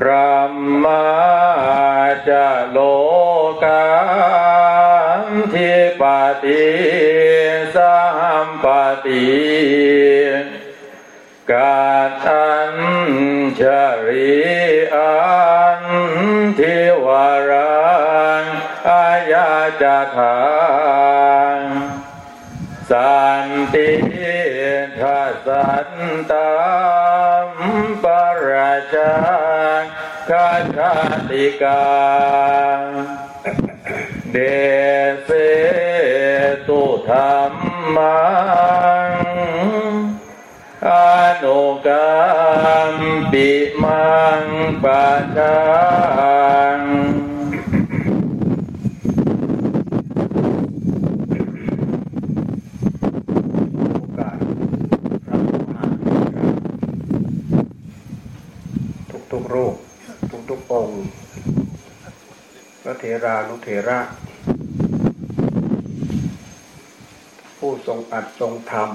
พระมาจะโลกาทิปติสัมปติกาตันชริอันทิวารังอายาจทานสันติทัสันตามปราชา คาชาติกา เดเสตุธรรมังอนุกรรมปิมังปัจจาทุกๆรูปทุกๆองค์พ ระเถรานุเถระ ผู้ทรงอัดทรงธรรม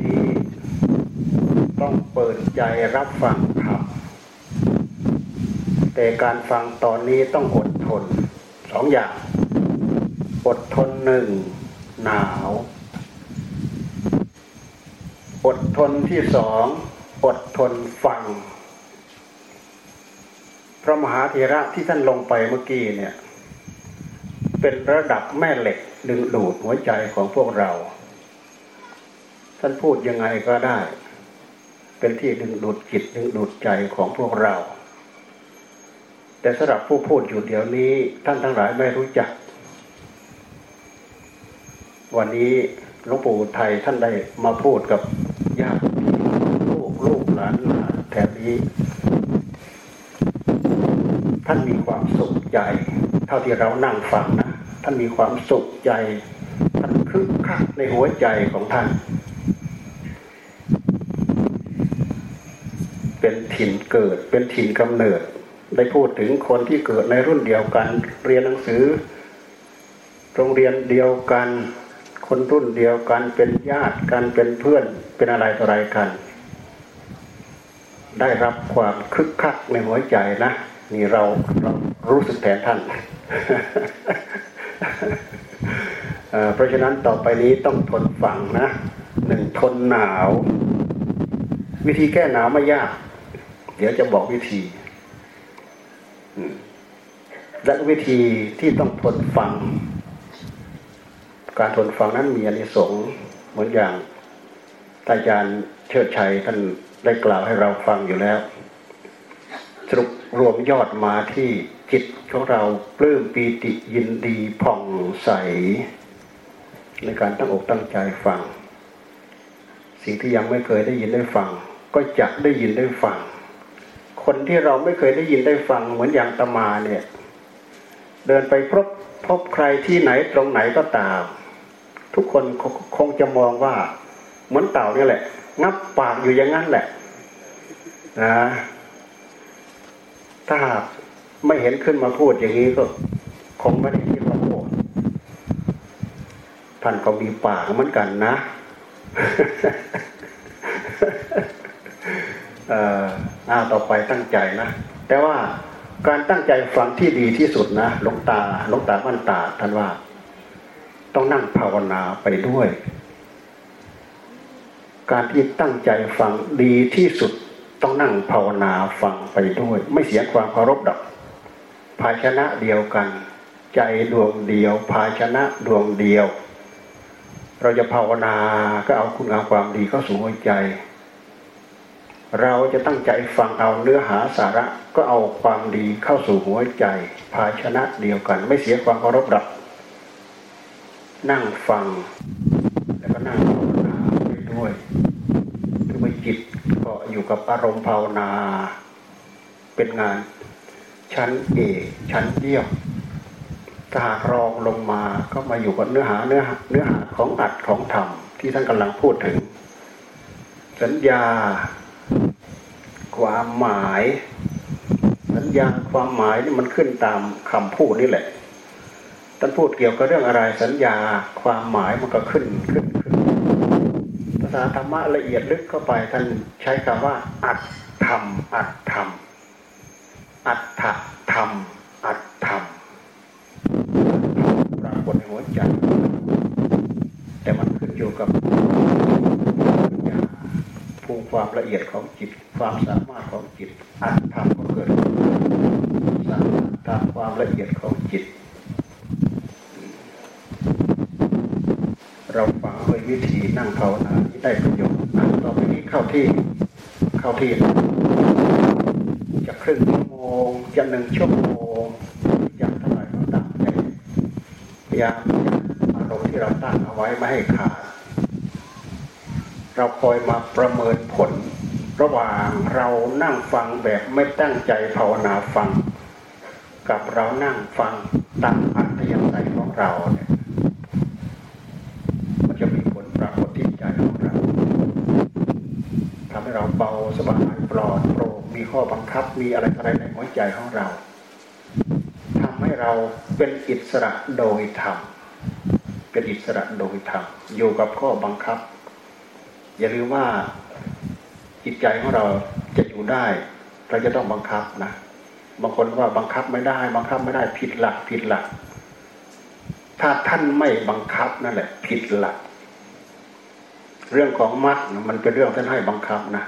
ที่ต้องเปิดใจรับฟังธรรม แต่การฟังตอนนี้ต้องอดทนสองอย่าง อดทนหนึ่งหนาว อดทนที่สอง ทนฟัง พระมหาเถระที่ท่านลงไปเมื่อกี้เนี่ย เป็นระดับแม่เหล็กดึงดูดหัวใจของพวกเรา ท่านพูดยังไงก็ได้ เป็นที่ดึงดูดจิตดึงดูดใจของพวกเรา แต่สำหรับผู้พูดอยู่เดี๋ยวนี้ ท่านทั้งหลายไม่รู้จัก วันนี้หลวงปู่ไทยท่านได้มาพูดกับญาติลูกลูกหลานหลา นี้ ท่านมีความสุขใจ เท่าที่เรานั่งฟังนะท่านมีความสุขใจ ท่านคึกคักในหัวใจของท่าน เป็นถิ่นเกิดเป็นถิ่นกำเนิด ได้พูดถึงคนที่เกิดในรุ่นเดียวกัน เรียนหนังสือ โรงเรียนเดียวกัน คนรุ่นเดียวกันเป็นญาติกันเป็นเพื่อนเป็นอะไรต่ออะไรกัน ได้รับความคึกคักในหัวใจนะนี่เราเรารู้สึกแทนท่านเพราะฉะนั้นต่อไปนี้ต้องทนฟังนะหนึ่งทนหนาว วิธีแก้หนาวไม่ยาก เดี๋ยวจะบอกวิธีและวิธีที่ต้องทนฟัง การทนฟังนั้นมีอนิสงส์เหมือนอย่างอาจารย์เชิดชัยท่าน ได้กล่าวให้เราฟังอยู่แล้ว สรุปรวมยอดมาที่จิตของเราปลื้มปีติยินดีผ่องใส ในการตั้งอกตั้งใจฟัง สิ่งที่ยังไม่เคยได้ยินได้ฟัง ก็จะได้ยินได้ฟัง คนที่เราไม่เคยได้ยินได้ฟังเหมือนอย่างตมาเนี่ย เดินไปพบพบใครที่ไหนตรงไหนก็ตาม ทุกคนคคงจะมองว่าเหมือนเต่านี่แหละ งับปากอยู่อย่างนั้นแหละนะถ้าหากไม่เห็นขึ้นมาพูดอย่างนี้ก็ คงไม่ได้คิดว่าโอ้ท่านก็มีปากเหมือนกันนะเอ่ออาต่อไปตั้งใจนะแต่ว่าการตั้งใจฟังที่ดีที่สุดนะหลวงตาหลวงตามั่นตาท่านว่า ต้องนั่งภาวนาไปด้วย การที่ตั้งใจฟังดีที่สุดต้องนั่งภาวนาฟังไปด้วย ไม่เสียความเคารพดอกภาชนะเดียวกัน ใจดวงเดียว ภาชนะดวงเดียว เราจะภาวนาก็เอาคุณงามความดีเข้าสู่หัวใจ เราจะตั้งใจฟังเอาเนื้อหาสาระก็เอาความดีเข้าสู่หัวใจ ภาชนะเดียวกัน ไม่เสียความเคารพดอกนั่งฟัง แล้วก็นั่งภาวนา ด้วยคือไปจิตก็อยู่กับอารมณ์ภาวนา เป็นงานชั้นเอกชั้นเยี่ยมถ้าหากรองลงมาก็มาอยู่กับเนื้อหาเนื้อหาเนื้อหาของอัดของธรรมที่ท่านกำลังพูดถึง สัญญา ความหมาย สัญญาความหมายนี่มันขึ้นตามคำพูดนี่แหละท่านพูดเกี่ยวกับเรื่องอะไรสัญญาความหมายมันก็ขึ้นขึ้นขึ้น ษาธรรมะละเอียดลึกเข้าไปท่านใช้คำว่า อัตธรรม อัตธรรม อัตถธรรม อัตธรรมปรากฏในหัวใจแต่มันขึ้นอยู่กับภูมิความละเอียดของจิต ความสามารถของจิตอัตธรรมก็เกิดสามารถตามความละเอียดของจิต เราฟังด้วยวิธีนั่งภาวนาที่ได้ประโยชน์ต่อไปนี้เข้าที่เข้าที่ จะครึ่งชั่วโมงจะหนึ่งชั่วโมงอย่างเท่าไหร่ก็ตามใจพยายามอารมณ์ที่เราตั้งเอาไว้ไม่ให้ขาดเราคอยมาประเมินผล ระหว่างเรานั่งฟังแบบไม่ตั้งใจภาวนาฟัง กับเรานั่งฟังตามอัธยาศัยของเราเนี่ยเราเบาสบายปลอดโปร่งมีข้อบังคับมีอะไรอะไรในหัวใจของเราทำให้เราเป็นอิสระโดยธรรมเป็นอิสระโดยธรรมอยู่กับข้อบังคับ อย่าลืมว่าจิตใจของเราจะอยู่ได้ เราจะต้องบังคับนะบางคนว่าบังคับไม่ได้บังคับไม่ได้ผิดหลักผิดหลัก ถ้าท่านไม่บังคับนั่นแหละ ผิดหลัก เรื่องของมรรคมันเป็นเรื่องท่านให้บังคับนะ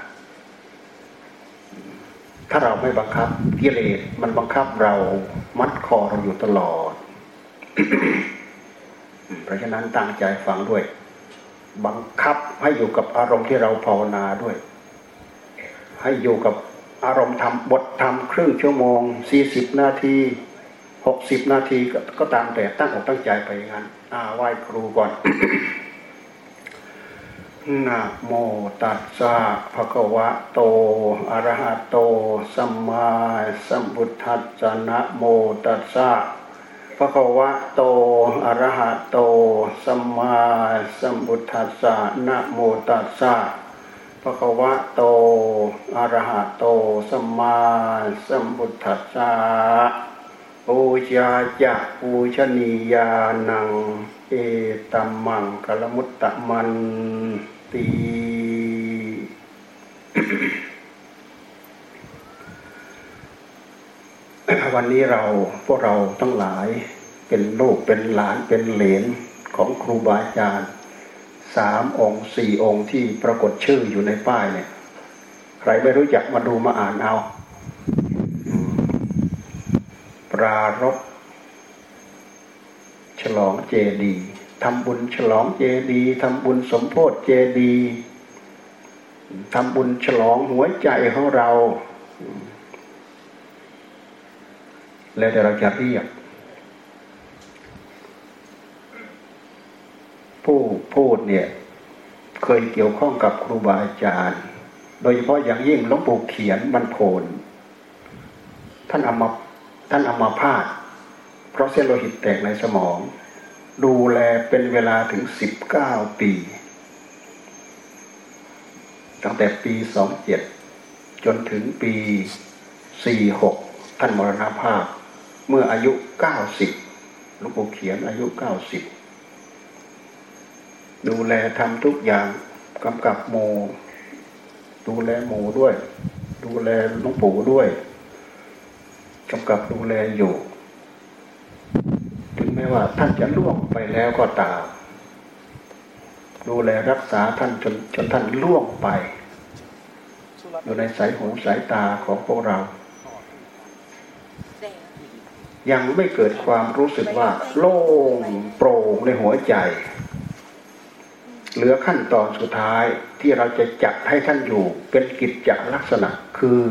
ถ้าเราไม่บังคับกิเลสมันบังคับเรามัดคอเราอยู่ตลอด เพราะฉะนั้นตั้งใจฟังด้วย บังคับให้อยู่กับอารมณ์ที่เราภาวนาด้วย ให้อยู่กับอารมณ์ทำบททำครึ่งชั่วโมงสี่สิบนาทีหกสิบนาทีก็ตามแต่ตั้งอกตั้งใจไปอย่างนั้นไหว้ครูก่อน นะโมตัสสะภะคะวะโตอะระหะโต สัมมาสัมพุทธัสสะนะโมตัสสะภะคะวะโตอะระหะโต สัมมาสัมพุทธัสสะนะโมตัสสะภะคะวะโตอะระหะโต สัมมาสัมพุทธัสสะปูชาจะปูชนียานัง เอตัมมังกลมุตตะมัน ตีวันนี้เราพวกเราทั้งหลายเป็นลูกเป็นหลานเป็นเหลนของครูบาอาจารย์สามองค์สี่องค์ที่ปรากฏชื่ออยู่ในป้ายเนี่ย ใครไม่รู้จักมาดูมาอ่านเอา ปรารบฉลองเจดีย์ ทำบุญฉลองเจดีทำบุญสมโพธิเจดีทำบุญฉลองหัวใจของเรา แล้วแต่เราจะเรียก ผู้พูดเนี่ย เคยเกี่ยวข้องกับครูบาอาจารย์ โดยเฉพาะอย่างยิ่งหลวงปู่เขียนบรรโพนท่านเอามาท่านเอามาพาดเพราะเส้นโลหิตแตกในสมอง ดูแลเป็นเวลาถึงสิบเก้าปี ตั้งแต่ปีสองเจ็ดจนถึงปีสี่หกท่านมรณภาพ เมื่ออายุเก้าสิบหลวงปู่เขียนอายุเก้าสิบดูแลทำทุกอย่างกำกับโม ดูแลหมูด้วย ดูแลหลวงปู่ด้วยกำกับดูแลอยู่ แม้ว่าท่านจะล่วงไปแล้วก็ตาม ดูแลรักษาท่านจนจนท่านล่วงไป อยู่ในสายหูสายตาของพวกเรา ยังไม่เกิดความรู้สึกว่า โล่งโปร่งในหัวใจ เหลือขั้นตอนสุดท้ายที่เราจะจัดให้ท่านอยู่เป็นกิจจลักษณะคือ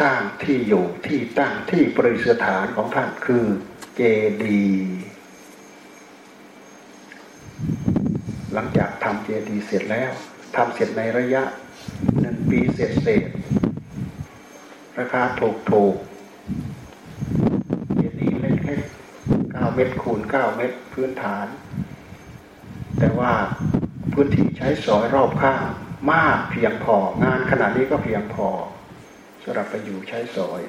สร้างที่อยู่ที่ตั้งที่ประดิษฐานของท่านคือ เจดี หลังจากทำเจดีเสร็จแล้วทำเสร็จในระยะหนึ่งปีเสร็จเสร็จราคาถูกถูกเจดีเล็กๆเก้าเมตรคูณเก้าเมตรพื้นฐาน แต่ว่าพื้นที่ใช้สอยรอบข้างมากเพียงพองานขนาดนี้ก็เพียงพอสำหรับไปอยู่ใช้สอย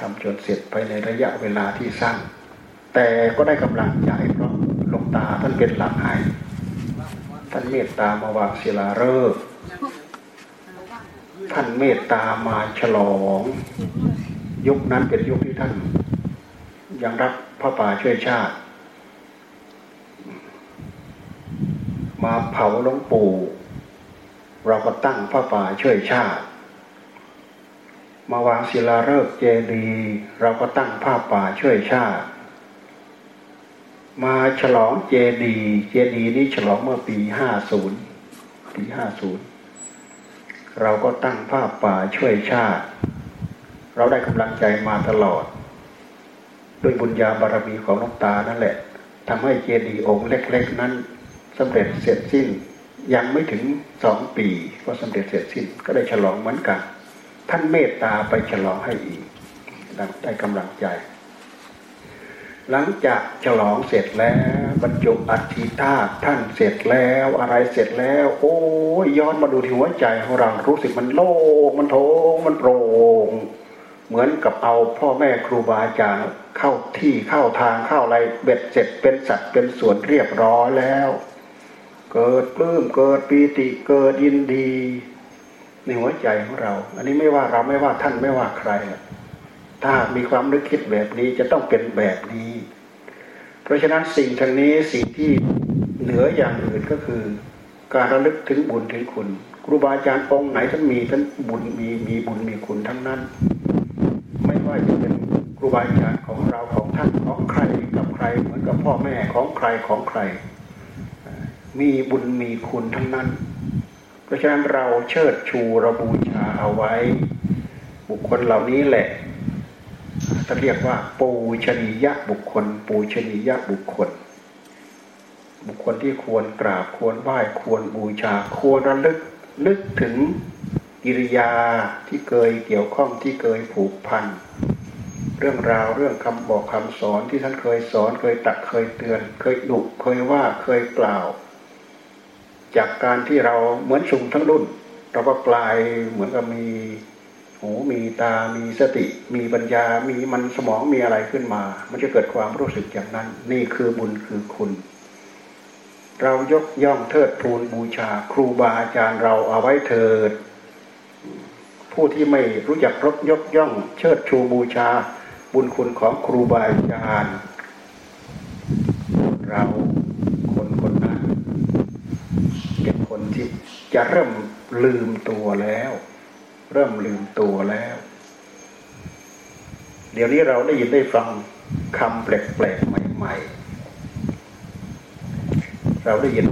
ทำจนเสร็จไปในระยะเวลาที่สั้น แต่ก็ได้กำลังใจเพราะหลวงตาท่านเป็นหลักให้ ท่านเมตตามาวางศิลาฤกษ์ท่านเมตตามาฉลอง ยุคนั้นเป็นยุคที่ท่าน ยังรักพระป่าช่วยชาติ มาเผาหลวงปู่ เราก็ตั้งพระป่าช่วยชาติ มาวางศิลาฤกษ์เจดีย์เราก็ตั้งผ้าป่าช่วยชาติ มาฉลองเจดีย์เจดีย์นี้ฉลองเมื่อปีห้าศูนย์ปีห้าศูนย์เราก็ตั้งผ้าป่าช่วยชาติ เราได้กำลังใจมาตลอด ด้วยบุญญาบารมีของหลวงตานั่นแหละทำให้เจดีย์องค์เล็ก ๆ นั้นสำเร็จเสร็จสิ้นยังไม่ถึงสองปีก็สำเร็จเสร็จสิ้นก็ได้ฉลองเหมือนกัน ท่านเมตตาไปฉลองให้อีกได้กำลังใจ หลังจากฉลองเสร็จแล้ว บรรจุอัฐิธาตุท่านเสร็จแล้วอะไรเสร็จแล้ว โอ้ยย้อนมาดูที่หัวใจของเรารู้สึกมันโล่งมันโถงมันโปร่งเหมือนกับเอาพ่อแม่ครูบาอาจารย์เข้าที่เข้าทางเข้าอะไรเบ็ดเสร็จเป็นสัตว์เป็นส่วนเรียบร้อยแล้ว เกิดปลื้มเกิดปีติเกิดยินดี ในหัวใจของเรา อันนี้ไม่ว่าเราไม่ว่าท่านไม่ว่าใคร ถ้ามีความนึกคิดแบบนี้จะต้องเป็นแบบนี้ เพราะฉะนั้นสิ่งทางนี้สิ่งที่เหนืออย่างอื่นก็คือ การระลึกถึงบุญถึงคุณครูบาอาจารย์องค์ไหนท่านมีท่านบุญมีมีบุญมีคุณทั้งนั้น ไม่ว่าจะเป็นครูบาอาจารย์ของเราของท่านของใครกับใครเหมือนกับพ่อแม่ของใครของใคร มีบุญมีคุณทั้งนั้น ราะฉะนั้นเราเชิดชูเราบูชาเอาไว้ บุคคลเหล่านี้แหละท่านเรียกว่า ปูชนียะบุคคล ปูชนียะบุคคล บุคคลที่ควรกราบควรไหว้ควรบูชา ควรระลึกนึกถึงกิริยาที่เคยเกี่ยวข้องที่เคยผูกพัน เรื่องราวเรื่องคำบอกคำสอนที่ท่านเคยสอนเคยตักเคยเตือน เคยดุเคยว่าเคยกล่าว จากการที่เราเหมือนชุมทั้งรุ่น เราก็กลายเหมือนกับมีหูมีตา มีสติ มีปัญญา มีมันสมองมีอะไรขึ้นมา มันจะเกิดความรู้สึกอย่างนั้น นี่คือบุญคือคุณ เรายกย่องเทิดทูนบูชา ครูบาอาจารย์เราเอาไว้เถิด ผู้ที่ไม่รู้จักรบยกย่อง เชิดชูบูชา บุญคุณของครูบาอาจารย์ เราคนคนนั้นเป็นคนที่ จะเริ่มลืมตัวแล้ว เริ่มลืมตัวแล้ว เดี๋ยวนี้เราได้ยินได้ฟังคำแปลกๆใหม่ ๆ เราได้ยิน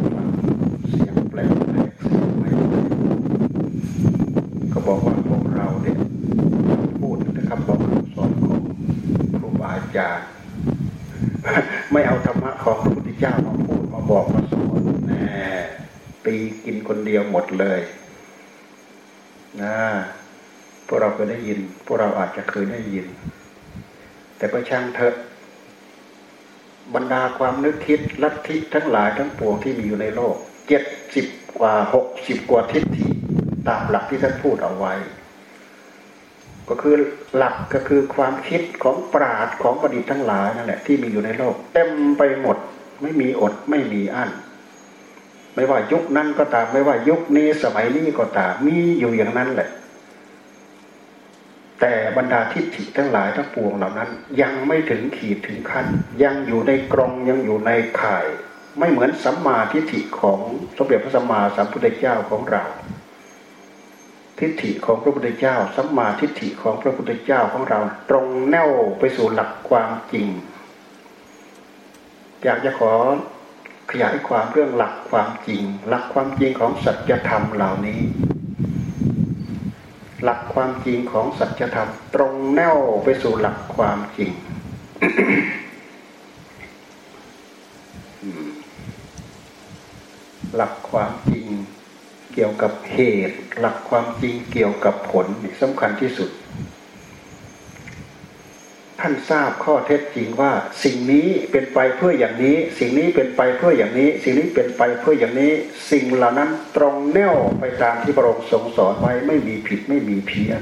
เสียงแปลกๆเสียงใหม่ๆก็บอกว่าพวกเราเนี่ยพูดถึงคำบอกคำสอนของครูบาอาจารย์ไม่เอาธรรมะของพระพุทธเจ้ามาพูดมาบอกมาสอนแน่ตีกินคน เดียวหมดเลยนะพวกเราเคยได้ยิน พวกเราอาจจะเคยได้ยิน แต่ก็ช่างเถอะ บรรดาความนึกคิดลัทธิทั้งหลายทั้งปวงที่มีอยู่ในโลกเจ็ดสิบกว่าหกสิบกว่าทิฏฐิตามหลักที่ท่านพูดเอาไว้ ก็คือหลักก็คือความคิดของปราดของประดิษฐ์ทั้งหลายนั่นแหละที่มีอยู่ในโลก เต็มไปหมดไม่มีอดไม่มีอั้น ไม่ว่ายุคนั้นก็ตาม ไม่ว่ายุคนี้สมัยนี้ก็ตามมีอยู่อย่างนั้นแหละ แต่บรรดาทิฏฐิทั้งหลายทั้งปวงเหล่านั้น ยังไม่ถึงขีดถึงขั้น ยังอยู่ในกรงยังอยู่ในข่าย ไม่เหมือนสัมมาทิฏฐิของสมเด็จพระสัมมาสัมพุทธเจ้าของเรา ทิฏฐิของพระพุทธเจ้าสัมมาทิฏฐิของพระพุทธเจ้าของเรา ตรงแนวไปสู่หลักความจริง อยากจะขอ ขยายความเรื่องหลักความจริง หลักความจริงของสัจธรรมเหล่านี้ หลักความจริงของสัจธรรม ตรงแนวไปสู่หลักความจริงหลักความจริงเกี่ยวกับเหตุ หลักความจริงเกี่ยวกับผลสำคัญที่สุด ท่านทราบข้อเท็จจริงว่า สิ่งนี้เป็นไปเพื่ออย่างนี้ สิ่งนี้เป็นไปเพื่ออย่างนี้ สิ่งนี้เป็นไปเพื่ออย่างนี้ สิ่งเหล่านั้นตรงแนวไปตามที่พระองค์ทรงสอนไว้ไม่มีผิดไม่มีเพี้ยน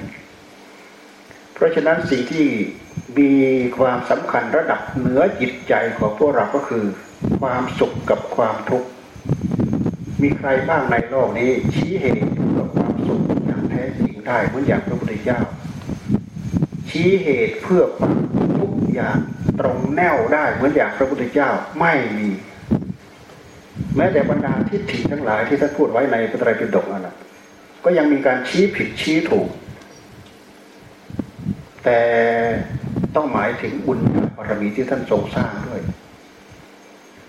เพราะฉะนั้นสิ่งที่มีความสำคัญระดับเหนือจิตใจของพวกเราก็คือ ความสุขกับความทุกข์มีใครบ้างในโลกนี้ ชี้เหตุเพื่อความสุขอย่างแท้จริงได้เหมือนอย่างพระพุทธเจ้าชี้เหตุเพื่อความ อย่างตรงแนวได้เหมือนอย่างพระพุทธเจ้าไม่มี แม้แต่บรรดาทิฏฐิทั้งหลายที่ท่านพูดไว้ในพระไตรปิฎกนั่นแหละก็ยังมีการชี้ผิดชี้ถูก แต่ต้องหมายถึงบุญบารมีที่ท่านทรงสร้างด้วย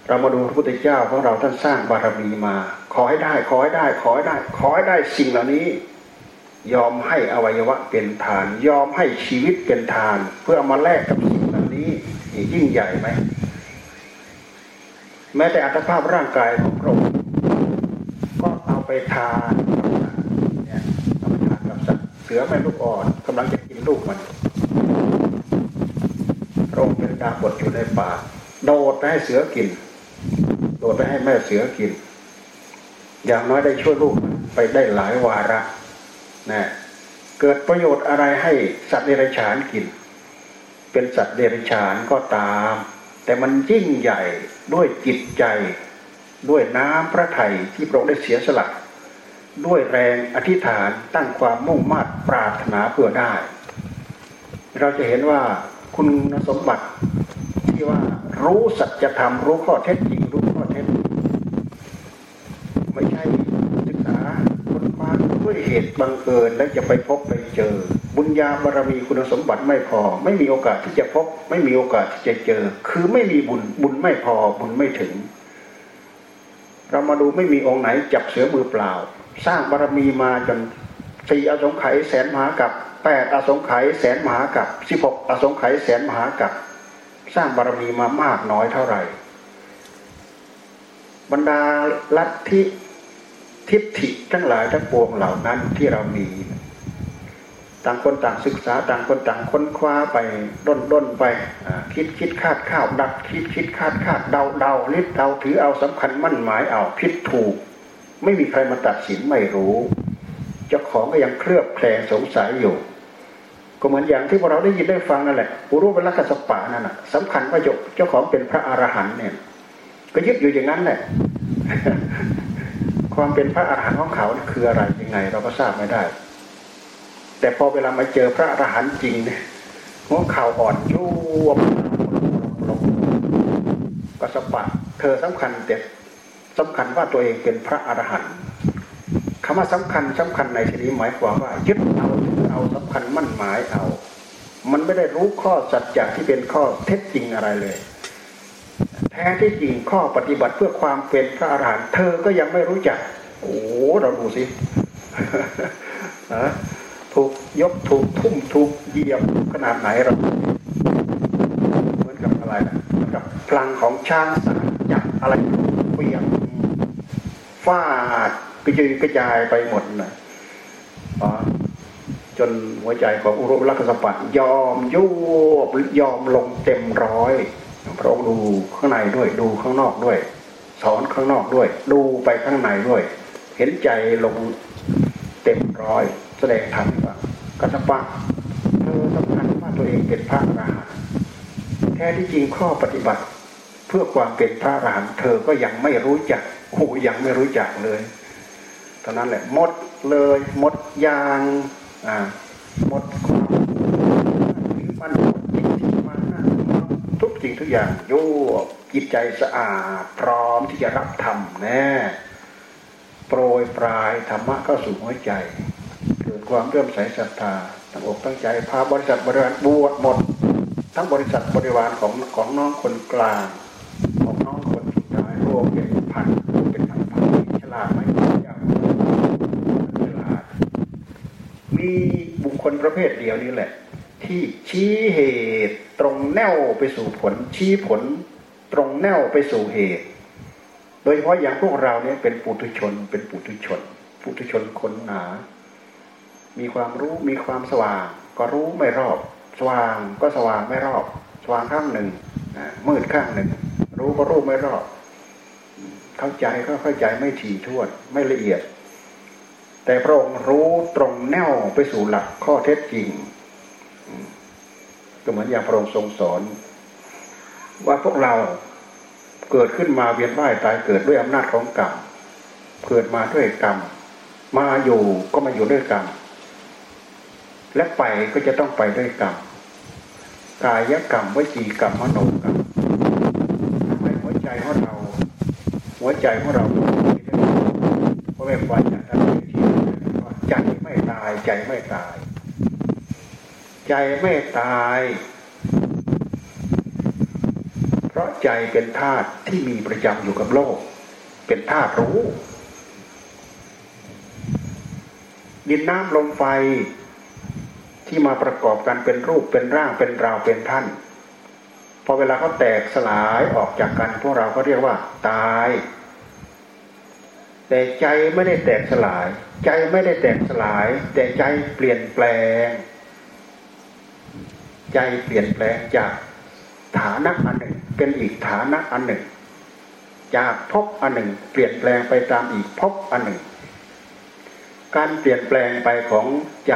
เรามาดูพระพุทธเจ้าของเราท่านสร้างบารมีมา ขอให้ได้ ขอให้ได้ ขอให้ได้ ขอให้ได้สิ่งเหล่านี้ ยอมให้อวัยวะเป็นทาน ยอมให้ชีวิตเป็นทาน เพื่ออามาแลกกับสิ ยิ่งใหญ่ไหมแม้แต่อัตภาพร่างกายของพระองค์ก็เอาไปทานเนี่ยเอาไปทานกับสัตว์เสือแม่ลูกอ่อนกำลังจะกินลูกมันพระองค์เป็นดาบทอยู่ในป่าโดดไปให้เสือกิน โดดไปให้แม่เสือกิน อย่างน้อยได้ช่วยลูกไปได้หลายวาระนะเกิดประโยชน์อะไรให้สัตว์เดรัจฉานกิน เป็นสัตว์เดรัจฉานก็ตาม แต่มันยิ่งใหญ่ด้วยจิตใจ ด้วยน้ำพระทัยที่พระองค์ได้เสียสละด้วยแรงอธิษฐานตั้งความมุ่งมั่นปรารถนาเพื่อได้ เราจะเห็นว่าคุณสมบัติที่ว่ารู้สัจธรรมรู้ข้อเท็จจริงรู้ข้อเท็จไม่ใช่ศึกษาคนคว้าด้วยเหตุบังเอิญแล้วจะไปพบไปเจอ บุญญาบารมีคุณสมบัติไม่พอ ไม่มีโอกาสที่จะพบ ไม่มีโอกาสที่จะเจอ คือไม่มีบุญบุญไม่พอบุญไม่ถึง เรามาดูไม่มีองค์ไหนจับเสือมือเปล่า สร้างบารมีมาจนสี่อสงไขยแสนมหากับแปดอสงไขยแสนมหากับสิบหกอสงไขยแสนมหากับสร้างบารมีมามากน้อยเท่าไหร่ บรรดาลัทธิทิฏฐิทั้งหลายทั้งปวงเหล่านั้นที่เรามี ต่างคนต่างศึกษาต่างคนต่างค้นคว้าไปด้นด้นไปคิดคิดคาดข้าวดักคิดคิดคาดคาดเดาเดาลิดเดาถือเอาสำคัญมั่นหมายเอาผิดถูก ไม่มีใครมาตัดสินไม่รู้เจ้าของก็ยังเคลือบแคลงสงสัยอยู่ ก็เหมือนอย่างที่พวกเราได้ยินได้ฟังนั่นแหละปุรุเวลกัสปะนั่นแหะสำคัญว่าเจ้าของเป็นพระอรหันต์เนี่ย ก็ยึดอยู่อย่างนั้นแหละความเป็นพระอรหันต์ของเขาคืออะไรยังไง เราก็ทราบไม่ได้ แต่พอเวลามาเจอพระอรหันต์จริงเนี่ยหัวเข่าอ่อนยวบลงกัสปะเธอสำคัญแต่สำคัญว่าตัวเองเป็นพระอรหันต์คำว่าสำคัญสำคัญในที่นี้หมายความว่ายึดเอาเอาสำคัญมั่นหมายเอา มันไม่ได้รู้ข้อสัจจะที่เป็นข้อเท็จจริงอะไรเลย แท้ที่จริงข้อปฏิบัติเพื่อความเป็นพระอรหันต์เธอก็ยังไม่รู้จัก โอ้เราดูสิ ถูกยกถูกทุ่มถูกเหยียบขนาดไหนเราเหมือนกับอะไรนะเหมือนกับพลังของช้างสารจับอะไรเปียงฟาดกระจายกระจายไปหมดนะจนหัวใจของอุรุลักษปัตยอมยุบยอมลงเต็มร้อยพระองค์ดูข้างในด้วยดูข้างนอกด้วย สอนข้างนอกด้วย ดูไปข้างในด้วย เห็นใจลงเต็มร้อย แสดงธรรมว่ากัสปะเธอสำคัญว่าตัวเองเป็นพระอรหันต์แท้ที่จริงข้อปฏิบัติ เพื่อความเป็นพระอรหันต์เธอก็ยังไม่รู้จักโอ้ยังไม่รู้จักเลยตอนนั้นแหละหมดเลยหมดยางอ่าหมดความถือมันจิตที่มันทุกสิ่งทุกอย่างโยกจิตใจสะอาดพร้อมที่จะรับธรรมแน่โปรยปลายธรรมะเข้าสู่หัวใจ เกิดความเริ่มใสศรัทธาตั้งอกตั้งใจพาบริษัทบริวารบวชหมด ทั้งบริษัทบริวารของของน้องคนกลาง ของน้องคนสุดท้ายรวมเป็นพันเป็นพันพันฉลาดไหมอย่ากฉลาดมีบุคคลประเภทเดียวนี้แหละ ที่ชี้เหตุตรงแนวไปสู่ผลชี้ผล ตรงแนวไปสู่เหตุ โดยเฉพาะอย่างพวกเราเนี่ยเป็นปุถุชน เป็นปุถุชนปุถุชนคนหนา มีความรู้มีความสว่าง ก็รู้ไม่รอบ สว่างก็สว่างไม่รอบ สว่างข้างหนึ่งมืดข้างหนึ่ง รู้ก็รู้ไม่รอบ เข้าใจก็เข้าใจไม่ถี่ถ้วนไม่ละเอียด แต่พระองค์รู้ตรงแนวไปสู่หลักข้อเท็จจริงก็เหมือนอย่างพระองค์ทรงสอน ว่าพวกเราเกิดขึ้นมาเวียนว่ายตายเกิดด้วยอำนาจของกรรมเกิดมาด้วยกรรมมาอยู่ก็มาอยู่ด้วยกรรม และไปก็จะต้องไปด้วยกรรมกายกรรมวจีกรรมมโนกรรมทำให้หัวใจของเรา หัวใจของเราเพราะแม่ควาจะทำที่ใจไม่ตายใจไม่ตาย ใจไม่ตาย เพราะใจเป็นธาตุที่มีประจำอยู่กับโลก เป็นธาตุรู้ดินน้ำลมไฟ ที่มาประกอบกันเป็นรูปเป็นร่างเป็นราวเป็นท่านพอเวลาเขาแตกสลายออกจากกันพวกเราก็เรียกว่า ตาย แต่ใจไม่ได้แตกสลาย ใจไม่ได้แตกสลาย แต่ใจเปลี่ยนแปลง ใจเปลี่ยนแปลงจากฐานะอันหนึ่ง เป็นอีกฐานะอันหนึ่ง จากพบอันหนึ่ง เปลี่ยนแปลงไปตามอีกพบอันหนึ่ง การเปลี่ยนแปลงไปของใจ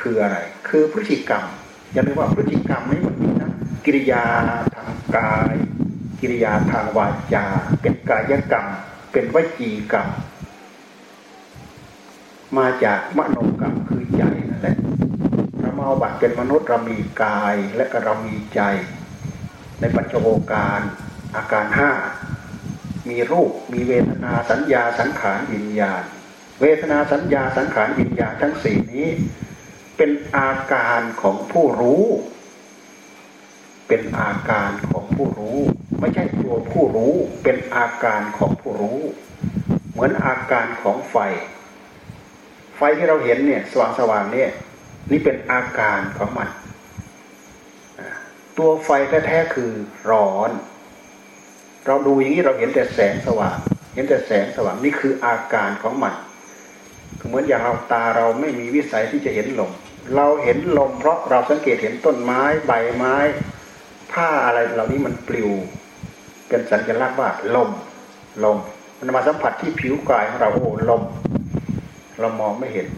คืออะไร คือพฤติกรรมอย่าลืมว่าพฤติกรรมนี้มันมีนะกิริยาทางกาย กิริยาทางวาจา เป็นกายกรรม เป็นวจีกรรม มาจากมโนกรรมคือใจนั่นแหละเรามาบัตรเป็นมนุษย์เรามีกายและก็เรามีใจ ในปัจจุบันการอาการห้ามีรูปมีเวทนาสัญญาสังขารวิญญาณ เวทนาสัญญาสังขารวิญญาณทั้งสี่นี้ เป็นอาการของผู้รู้ เป็นอาการของผู้รู้ ไม่ใช่ตัวผู้รู้เป็นอาการของผู้รู้ เหมือนอาการของไฟ ไฟที่เราเห็นเนี่ยสว่างสว่างเนี่ยนี่เป็นอาการของมัน ตัวไฟแท้ๆคือร้อน เราดูอย่างนี้เราเห็นแต่แสงสว่าง เห็นแต่แสงสว่างนี่คืออาการของมันเหมือนอย่างเราตาเราไม่มีวิสัยที่จะเห็นลม เราเห็นลมเพราะเราสังเกตเห็นต้นไม้ใบไม้ ผ้าอะไรเหล่านี้มันปลิว เป็นสัญลักษณ์ว่า ลม ลม มันมาสัมผัสที่ผิวกายของเราโอ้ลม เรามองไม่เห็น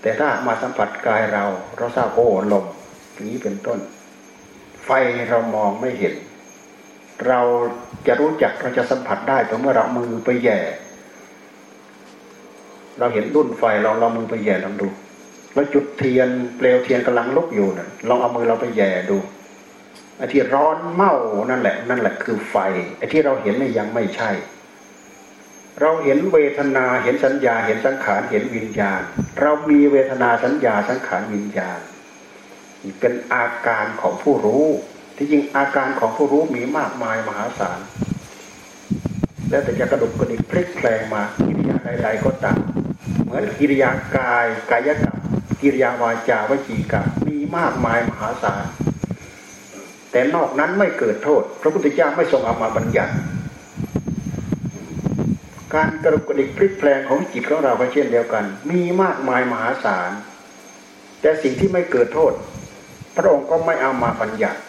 แต่ถ้ามาสัมผัสกายเรา เราทราบโอ้ลมอย่างนี้เป็นต้น ไฟเรามองไม่เห็น เราจะรู้จักเราจะสัมผัสได้ต่อเมื่อเรามือไปแย่ เราเห็นรุ่นไฟลองเรามือไปแย่ลองดู แล้วจุดเทียนเปลวเทียนกำลังลุกอยู่นะ่ะลองเอามือเราไปแย่ดูไอ้ที่ร้อนเมานั่นแหละ นั่นแหละคือไฟไอ้ที่เราเห็นนี่ยังไม่ใช่ เราเห็นเวทนาเห็นสัญญาเห็นสังขารเห็นวิญญาณ เรามีเวทนาสัญญาสังขารวิญญาณเป็นอาการของผู้รู้ ที่จริงอาการของผู้รู้มีมากมายมหาศาล แล้วแต่จะกระดุกกระดิกพลิกแปลงมากิริยาใดๆก็ตาม มือนกิริยากายกายกรรมกิริยาวาจาวจีกรรมมีมากมายมหาศาลแต่นอกนั้นไม่เกิดโทษ พระพุทธเจ้าไม่ทรงเอามาบัญญัติ การกระดุกกระดิกพลิกแปลงของจิตของเราก็เช่นเดียวกัน มีมากมายมหาศาลแต่สิ่งที่ไม่เกิดโทษ พระองค์ก็ไม่เอามาบัญญัติ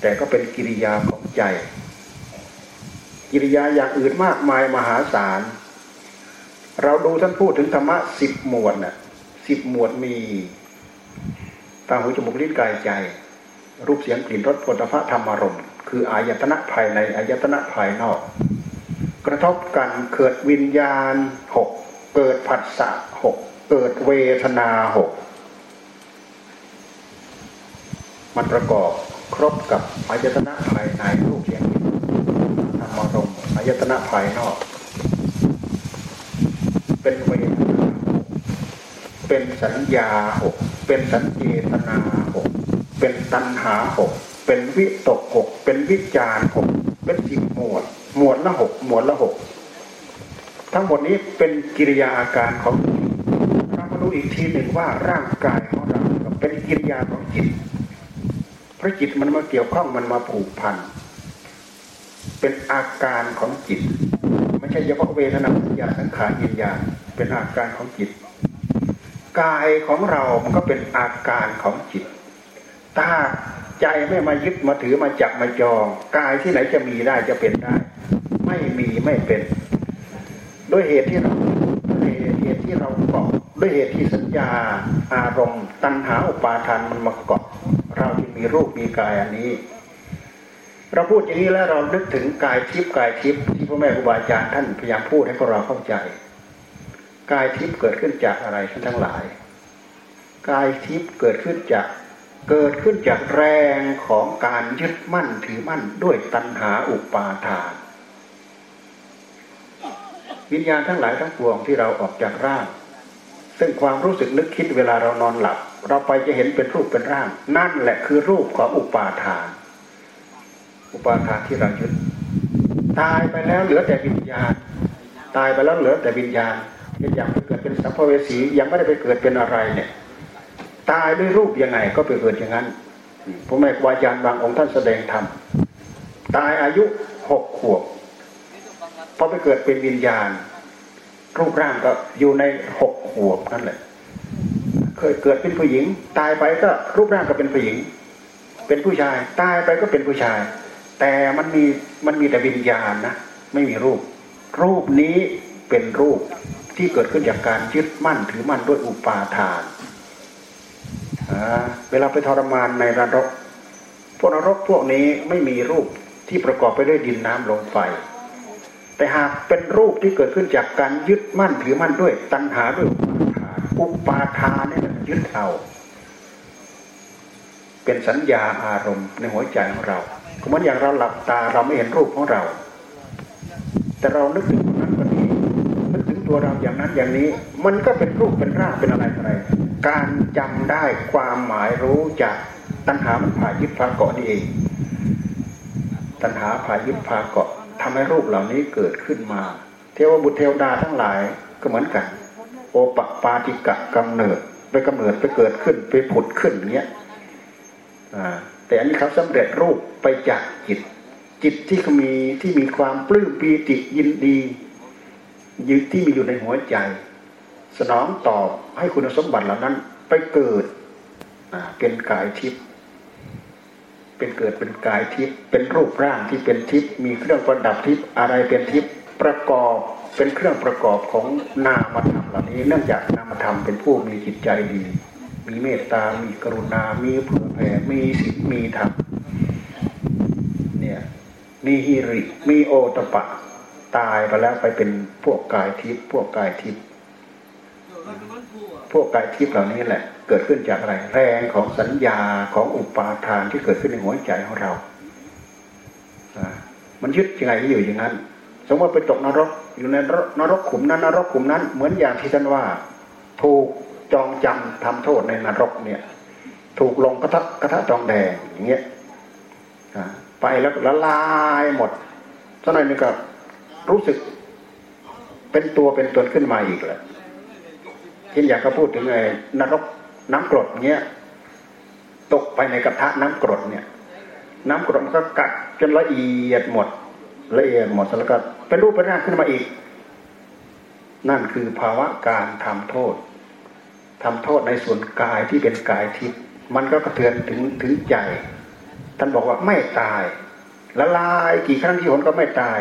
แต่ก็เป็นกิริยาของใจ กิริยาอย่างอื่นมากมายมหาศาล เราดูท่านพูดถึงธรรมะสิบหมวดน่ะสิบหมวดมีตาหูจมูกลิ้นกายใจ รูปเสียงกลิ่นรสผลิภัณฑ์ธรรมารมณ์คืออายตนะภายในอายตนะภายนอก กระทบกันเกิดวิญญาณหกเกิดผัสสะหกเกิดเวทนาหกมันประกอบครบกับอายตนะภายในรูปเสียงธรรมารมณ์อายตนะภายนอก เป็นเวทนาเป็นสัญญาหกเป็นสัญเจตนาหกเป็นตัณหาหกเป็นวิตกหกเป็นวิจารหกเป็นสิบหมวด หมวดละหกหมวดละหกทั้งหมดนี้เป็นกิริยาอาการของเรามาดูอีกทีหนึ่งว่าร่างกายของเราเป็นกิริยาของจิตพระจิตมันมาเกี่ยวข้องมันมาผูกพันเป็นอาการของจิตไม่ใช่เฉพาะเวทนาสัญญาสังขารยินญาณ เป็นอาการของจิต กายของเรามันก็เป็นอาการของจิตถ้าใจไม่มายึดมาถือมาจับมาจองกายที่ไหนจะมีได้จะเป็นได้ ไม่มีไม่เป็น ด้วยเหตุที่เราด้วยเหตุที่เราเกาะด้วยเหตุที่สัญญา อารมณ์ ตัณหาอุปาทานมันมาเกาะเราที่มีรูปมีกายอันนี้ เราพูดอย่างนี้แล้วเรานึกถึงกายทิพย์กายทิพย์ที่พ่อแม่ครูบาอาจารย์ท่านพยายามพูดให้พวกเราเข้าใจ กายทิพย์เกิดขึ้นจากอะไรท่านทั้งหลาย กายทิพย์เกิดขึ้นจากเกิดขึ้นจากแรงของการยึดมั่นถือมั่นด้วยตัณหาอุปาทาน วิญญาณทั้งหลายทั้งปวงที่เราออกจากร่าง ซึ่งความรู้สึกนึกคิดเวลาเรานอนหลับ เราไปจะเห็นเป็นรูปเป็นร่าง นั่นแหละคือรูปของอุปาทาน อุปาทานที่เรายึด ตายไปแล้วเหลือแต่วิญญาณ ตายไปแล้วเหลือแต่วิญญาณ อย่างไปเกิดเป็นสัมภเวสียังไม่ได้ไปเกิดเป็นอะไรเนี่ย ตายด้วยรูปยังไงก็ไปเกิดอย่างนั้นพระแม่ครูอาจารย์บางองค์ท่านแสดงธรรมตายอายุหกขวบพอไปเกิดเป็นวิญญาณ รูปร่างก็อยู่ในหกขวบนั่นแหละ เคยเกิดเป็นผู้หญิง ตายไปก็รูปร่างก็เป็นผู้หญิง เป็นผู้ชาย ตายไปก็เป็นผู้ชาย แต่มันมีมันมีแต่วิญญาณนะไม่มีรูป รูปนี้เป็นรูป ที่เกิดขึ้นจากการยึดมั่นถือมั่นด้วยอุปาทาน เวลาไปทรมานในนรก พวกนรกพวกนี้ไม่มีรูปที่ประกอบไปด้วยดินน้ำลมไฟ แต่หากเป็นรูปที่เกิดขึ้นจากการยึดมั่นถือมั่นด้วยตัณหาด้วยอุปาทานนี่ยึดเอา เป็นสัญญาอารมณ์ในหัวใจของเราเหมือนอย่างเราหลับตาเราไม่เห็นรูปของเรา แต่เรานึกถึงนั้นคนนี้นึกถึง ตัวเราอย่างนั้นอย่างนี้ มันก็เป็นรูปเป็นร่างเป็นอะไรอะไร การจำได้ความหมายรู้จากตัณหามันผ่ายึดพาเกาะนี่เอง ตัณหาผ่ายึดพาเกาะทำให้รูปเหล่านี้เกิดขึ้นมา เทวบุตรเทวดาทั้งหลายก็เหมือนกัน โอปปาติกะกำเนิดไปกำเนิดไปเกิดขึ้นไปผุดขึ้นเงี้ยแต่อันนี้เขาสำเร็จรูปไปจากจิต จิตที่มีที่มีความปลื้มปีติยินดี ยึดที่มีอยู่ในหัวใจ สนองตอบให้คุณสมบัติเหล่านั้น ไปเกิดเป็นกายทิพย์เป็นเกิดเป็นกายทิพย์เป็นรูปร่างที่เป็นทิพย์มีเครื่องประดับทิพย์อะไรเป็นทิพย์ประกอบเป็นเครื่องประกอบของนามธรรมเหล่านี้เนื่องจากนามธรรมเป็นผู้มีจิตใจดี มีเมตตา มีกรุณา มีเผื่อแผ่มีศีลมีธรรมเนี่ยมีฮิริ มีโอตปะ ตายไปแล้วไปเป็นพวกกายทิพย์พวกกายทิพย์พวกกายทิพย์เหล่านี้แหละ เกิดขึ้นจากอะไร แรงของสัญญาของอุปาทานที่เกิดขึ้นในหัวใจของเรามันยึดยังไงก็อยู่อย่างนั้น สมมติไปตกนรก อยู่ในนรกขุมนั้นนรกขุมนั้น เหมือนอย่างที่ท่านว่า ถูกจองจำทำโทษในนรกเนี่ย ถูกลงกระทะกระทะจองแดงอย่างเงี้ยไปแล้วละลายหมดสักหน่อยนึงก็ รู้สึก เป็นตัวเป็นตนขึ้นมาอีกแหละเช่นอยากจะพูดถึงไอ้นรกน้ำกรดเงี้ย ตกไปในกระทะน้ำกรดเนี่ย น้ำกรดมันก็กัดจนละเอียดหมดละเอียดหมดแล้วก็เป็นรูปเป็นร่างขึ้นมาอีก นั่นคือภาวะการทำโทษทำโทษในส่วนกายที่เป็นกายทิพย์มันก็กระเทือนถึงถึงใจท่านบอกว่าไม่ตายละลายกี่ครั้งที่หนก็ไม่ตาย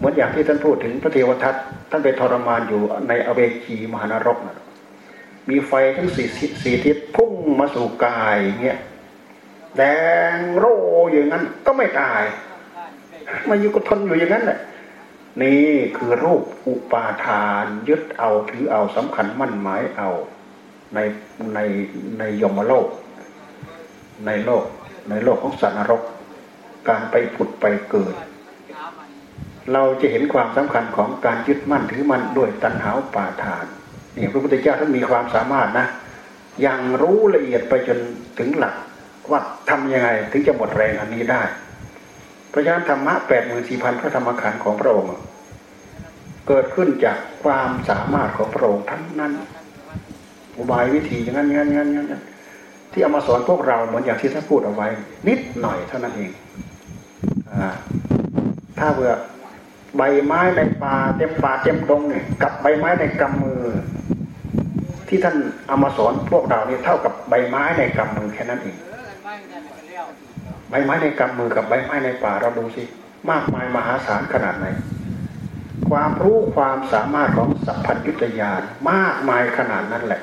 เหมือนอย่างที่ท่านพูดถึงพระเทวทัตท่านไปทรมานอยู่ในอเวจีมหานรกนะมีไฟทั้งสี่สี่ทิศพุ่งมาสู่กายเงี้ยแดงโรอย่างนั้นก็ไม่ตายมาอยู่ก็ทนอยู่อย่างนั้นแหละนี่คือรูปอุปาทานยึดเอาถือเอาสำคัญมั่นหมายเอา ในในในยมโลก ในโลก ในโลกของสัตว์นรก การไปผุดไปเกิด เราจะเห็นความสำคัญของการยึดมั่นถือมั่นด้วยตัณหาป่าทานนี่พระพุทธเจ้าท่านมีความสามารถนะยังรู้ละเอียดไปจนถึงหลักว่าทํำยังไงถึงจะหมดแรงอันนี้ได้พระฉะนั้นธรรมะแปดหมื่นสี่พันพระธรรมขันธ์ของพระองค์เกิดขึ้นจากความสามารถของพระองค์ทั้งนั้น อุบายวิธีอย่างนั้นงั้นงั้นงั้นที่เอามาสอนพวกเราเหมือนอย่างที่ท่านพูดเอาไว้ นิดหน่อยเท่านั้นเองถ้าเบื่อ ใบไม้ในป่าเต็มป่าเต็มดงเนี่ยกับใบไม้ในกำมือ ที่ท่านเอามาสอนพวกเราเนี่ยเท่ากับใบไม้ในกำมือแค่นั้นเองใบไม้ในกำมือกับใบไม้ในป่าเราดูสิมากมายมหาศาลขนาดไหน ความรู้ความสามารถของสัพพัญญุตยานมากมายขนาดนั้นแหละ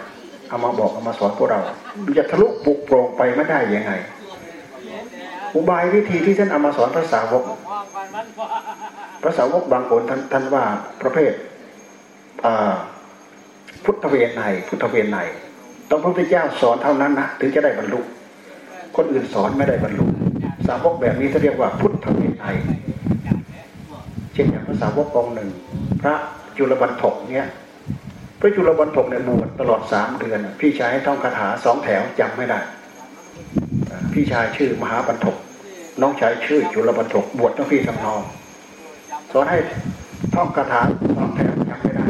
เอามาบอกเอามาสอนพวกเราจะทะลุปุกโปร่งไปไม่ได้ยังไงอุบายวิธีที่ท่านเอามาสอนพระสาวก พระสาวกบางคนท่านท่านว่าประเภทพุทธเวรในพุทธเวรในต้องพระพุทธเจ้าสอนเท่านั้นนะถึงจะได้บรรลุ คนอื่นสอนไม่ได้บรรลุ สาวกแบบนี้เขาเรียกว่าพุทธเวรในเช่นอย่างพระสาวกองหนึ่ง พระจุลบรรทกเนี่ยพระจุลบรรทกเนี่ยบวชตลอดสามเดือน พี่ชายให้ท่องคาถาสองแถวจำไม่ได้พี่ชายชื่อมหาบรรทกน้องชายชื่อจุลบรรทกบวชทั้งพี่ทั้งน้อง สอนให้ท่องคาถาสองแถวจำไม่ได้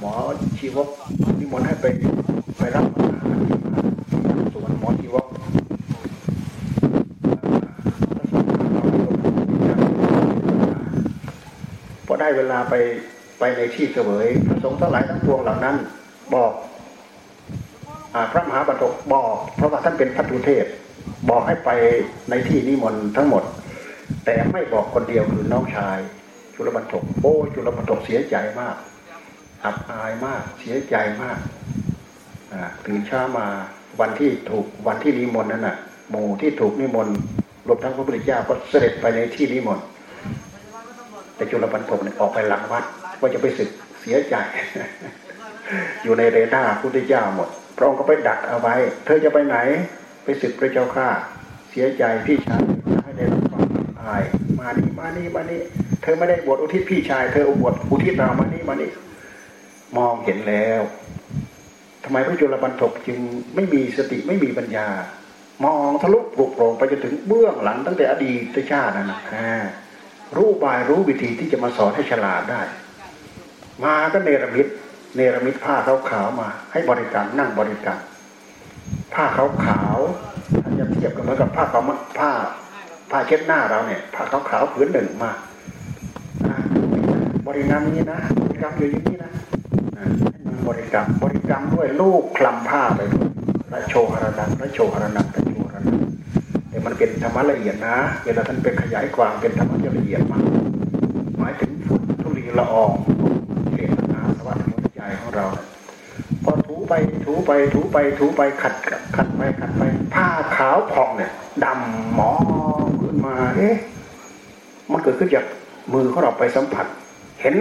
หมอชีวกนิมนต์ให้ไปไปรับอาหารส่วนหมอชีวกพอได้เวลาไปไปในที่เสวยพระสงฆ์ทั้งหลายทั้งปวงเหล่านั้น บอกพระมหาบัณฑิตบอก เพราะว่าท่านเป็นพัตุเทศ บอกให้ไปในที่นิมนต์ทั้งหมด แต่ไม่บอกคนเดียวคือน้องชาย จุลบรรทกโอ้จุลบรรทกเสียใจมาก อับอายมาก เสียใจมากตื่นเช้ามาวันที่ถูกวันที่นิมนต์นั่นน่ะหมู่ที่ถูกนิมนต์รวมทั้งพระพุทธเจ้าก็เสด็จไปในที่นิมนต์แต่จุลบรรทกเนี่ยออกไปหลังวัดว่าจะไปศึกเสียใจ อยู่ในเรดาร์พุทธเจ้าหมดพระองค์ก็ไปดักเอาไว้ เธอจะไปไหน ไปศึกพระเจ้าข้าเสียใจพี่ชายไม่ได้รับความอาย มานี่มานี่มานี่เธอไม่ได้บวชอุทิศพี่ชายเธอบวชอุทิศเรามานี่มานี่มองเห็นแล้วทำไมพระจุลบรรทกจึงไม่มีสติไม่มีปัญญา มองทะลุปลุกโปร่งไปจนถึงเบื้องหลังตั้งแต่อดีตชาตินั่นนะรู้บายรู้วิธีที่จะมาสอนให้ฉลาดได้ มาก็เนรมิตเนรมิตผ้าขาวขาวมา ให้บริการนั่งบริการ ผ้าขาวขาวถ้าจะเทียบกันเหมือนกับผ้าขาวผ้าผ้าเช็ดหน้าเราเนี่ยผ้าขาวขาวผืนหนึ่งมาบริกรรมนี้นะบริกรรมอยู่อย่างนี้นะบริกรรมบริกรรมด้วยลูกคลำผ้าไปด้วยระโชหระนังระโชหระนังระโชหระนังแต่มันเป็นธรรมะละเอียดนะ เวลาท่านเป็นขยายความเป็นธรรมะละเอียดมากหมายถึงฝุ่นทุลีละอองเศษนาสวัสดิ์ของเรา ไปถูไปถูไปถูไปขัดขัดไปขัดไป ผ้าขาวผ่องเนี่ยดำหมอขึ้นมาเอ๊ะมันเกิดขึ้นจากมือของเราไปสัมผัส เห็น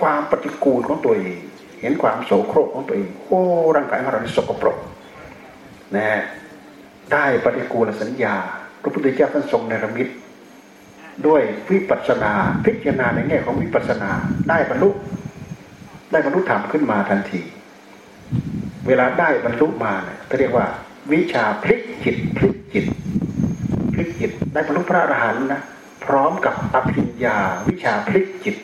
ความปฏิกูลของตัวเองเห็นความโสโครกของตัวเองโอ้ร่างกายของเราสกปรกนะได้ปฏิกูลสัญญาพระพุทธเจ้าท่านทรงในระมิตด้วยวิปัสสนาพิจารณาในแง่ของวิปัสสนาได้บรรลุได้บรรลุธรรมขึ้นมาทันที เวลาได้บรรลุมาเนี่ยเขาเรียกว่า วิชาพลิกจิตพลิกจิตพลิกจิตได้บรรลุพระอรหันต์นะพร้อมกับอภิญญาวิชาพลิกจิต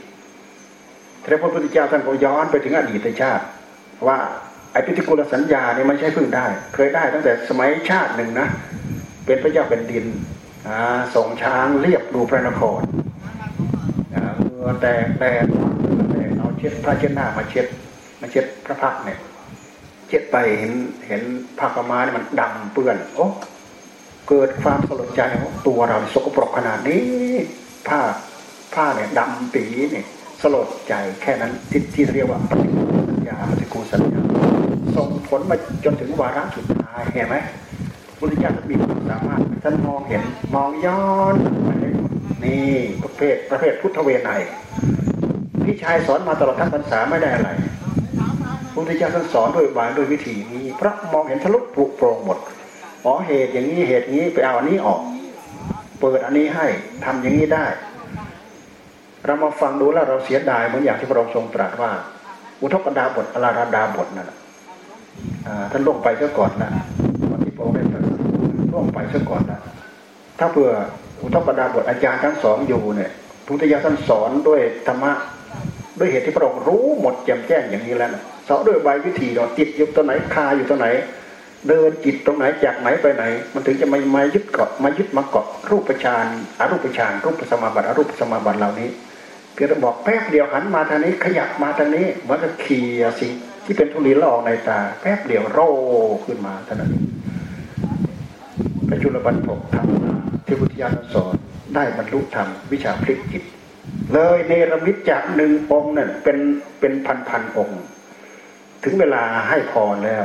พระพุทธเจ้าท่านก็ย้อนไปถึงอดีตชาติ ว่าไอ้พิธิกุลสัญญาเนี่ยไม่ใช่เพิ่งได้ เคยได้ตั้งแต่สมัยชาติหนึ่งนะ เป็นพระเจ้าเป็นดินส่งช้างเรียบดูพระนครเมื่อแตกแตกช็ดผ้าเช็ดหน้ามาเช็ดมาเช็ดพระพักเนี่ย เช็ดไปเห็นเห็นผ้ากมาเนี่ยมันดำเปื้อนโอ้เกิดความสลดใจว่าตัวเราสกปรกขนาดนี้ผ้าผ้าเนี่ยดำปีเนี่ยสลดใจแค่นั้นที่ที่เรียกว่าปฏิกูสัญญาปฏิกูสัญญาส่งผลมาจนถึงวาระสุดท้ายเห็นไหมพุทธเจ้าท่านมีความสามารถท่านมองเห็นมองย้อนไปนี่ประเภทประเภทพุทธเวไนพี่ชายสอนมาตลอดทั้งพรรษาไม่ได้อะไร พระพุทธเจ้าท่านสอนด้วยบายด้วยวิธีนี้พระมองเห็นทะลุปุโปร่งหมดอ๋อเหตุอย่างนี้เหตุนี้ไปเอาอันนี้ออก เปิดอันนี้ให้ทำอย่างนี้ได้ เรามาฟังดูแล้วเราเสียดายเหมือนอย่างที่พระองค์ทรงตรัสว่า อุทกดาบทอลาราดาบทนั่นท่านล่วงไปซะก่อนนะวันที่พระองค์ได้ตรัสล่วงไปซะก่อนนะถ้าเผื่ออุทกดาบทอาจารย์ทั้งสองอยู่เนี่ยพุทธเจ้าท่านสอนด้วยธรรมะ ด้วยเหตุที่พระองค์รู้หมดแจ่มแจ้งอย่างนี้แล้วนะสอนด้วยใบวิธีเราจิตอยู่ตรงไหนคาอยู่ตรงไหน เดินจิตตรงไหนจากไหนไปไหน มันถึงจะมามายึดเกาะมายึดมาเกาะรูปฌานอารูปฌานรูปสมาบัติอารูปสมาบัติเหล่านี้เพียงแต่บอกแป๊บเดียวหันมาทางนี้ขยับมาทางนี้มันก็เคลียสิ่งที่เป็นทุลีละออกในตา แป๊บเดียวโรขึ้นมาเท่านั้นพระจุลปันทกธรรมที่พุทธิยาสอนได้บรรลุธรรมวิชาพลิกจิต เลยเนรมิตจากหนึ่งองค์นั่นเป็นเป็นพันพันองค์ ถึงเวลาให้พรแล้ว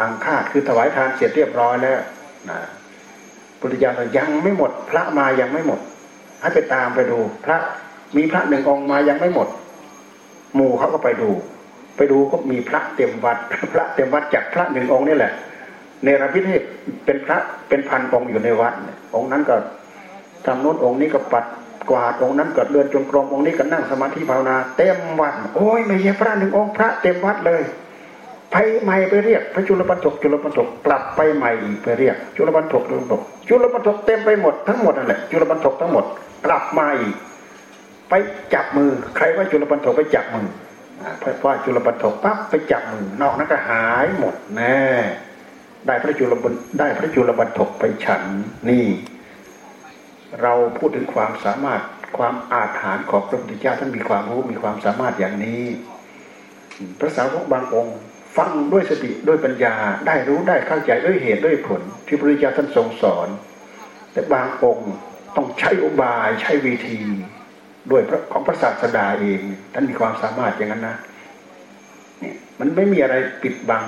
อังคาดคือถวายทานเสร็จเรียบร้อยแล้วนะพุทธิยายังไม่หมด พระมายังไม่หมด ให้ไปตามไปดู พระมีพระหนึ่งองค์มายังไม่หมด หมู่เขาก็ไปดู ไปดูก็มีพระเต็มวัด พระเต็มวัดจากพระหนึ่งองค์นี่แหละเนรพิเทศเป็นพระเป็นพันองค์อยู่ในวัดองค์นั้นก็ทำโน้นองค์นี้ก็ปัด กวาดองค์นั้นก็เดินจงกรมองค์นี้ก็นั่งสมาธิภาวนา เต็มวัดโอ้ยไม่ใช่พระหนึ่งองค์พระเต็มวัดเลยไปใหม่ไปเรียกพระจุลปันถกจุลปันถกกลับไปใหม่ไปเรียก จุลปันถกจุลปันถกจุลปันถกเต็มไปหมดทั้งหมดนั่นแหละจุลปันถกทั้งหมด กลับมาอีกไปจับมือ ใครว่าจุลปันถกไปจับมือพอว่าจุลปันถกปั๊บไปจับมือนอกนั้นก็หายหมดแน่ได้พระจุลบันได้พระจุลบันถกไปฉันนี่ เราพูดถึงความสามารถความอาถรรพ์ของพระพุทธเจ้าท่านมีความรู้มีความสามารถอย่างนี้ พระสาวกบางองค์ ฟังด้วยสติด้วยปัญญาได้รู้ได้เข้าใจด้วยเหตุด้วยผล ที่พระพุทธเจ้าท่านทรงสอน แต่บางองค์ต้องใช้อุบายใช้วิธีด้วยของพระศาสดาเอง ท่านมีความสามารถอย่างนั้นนะนี่มันไม่มีอะไรปิดบัง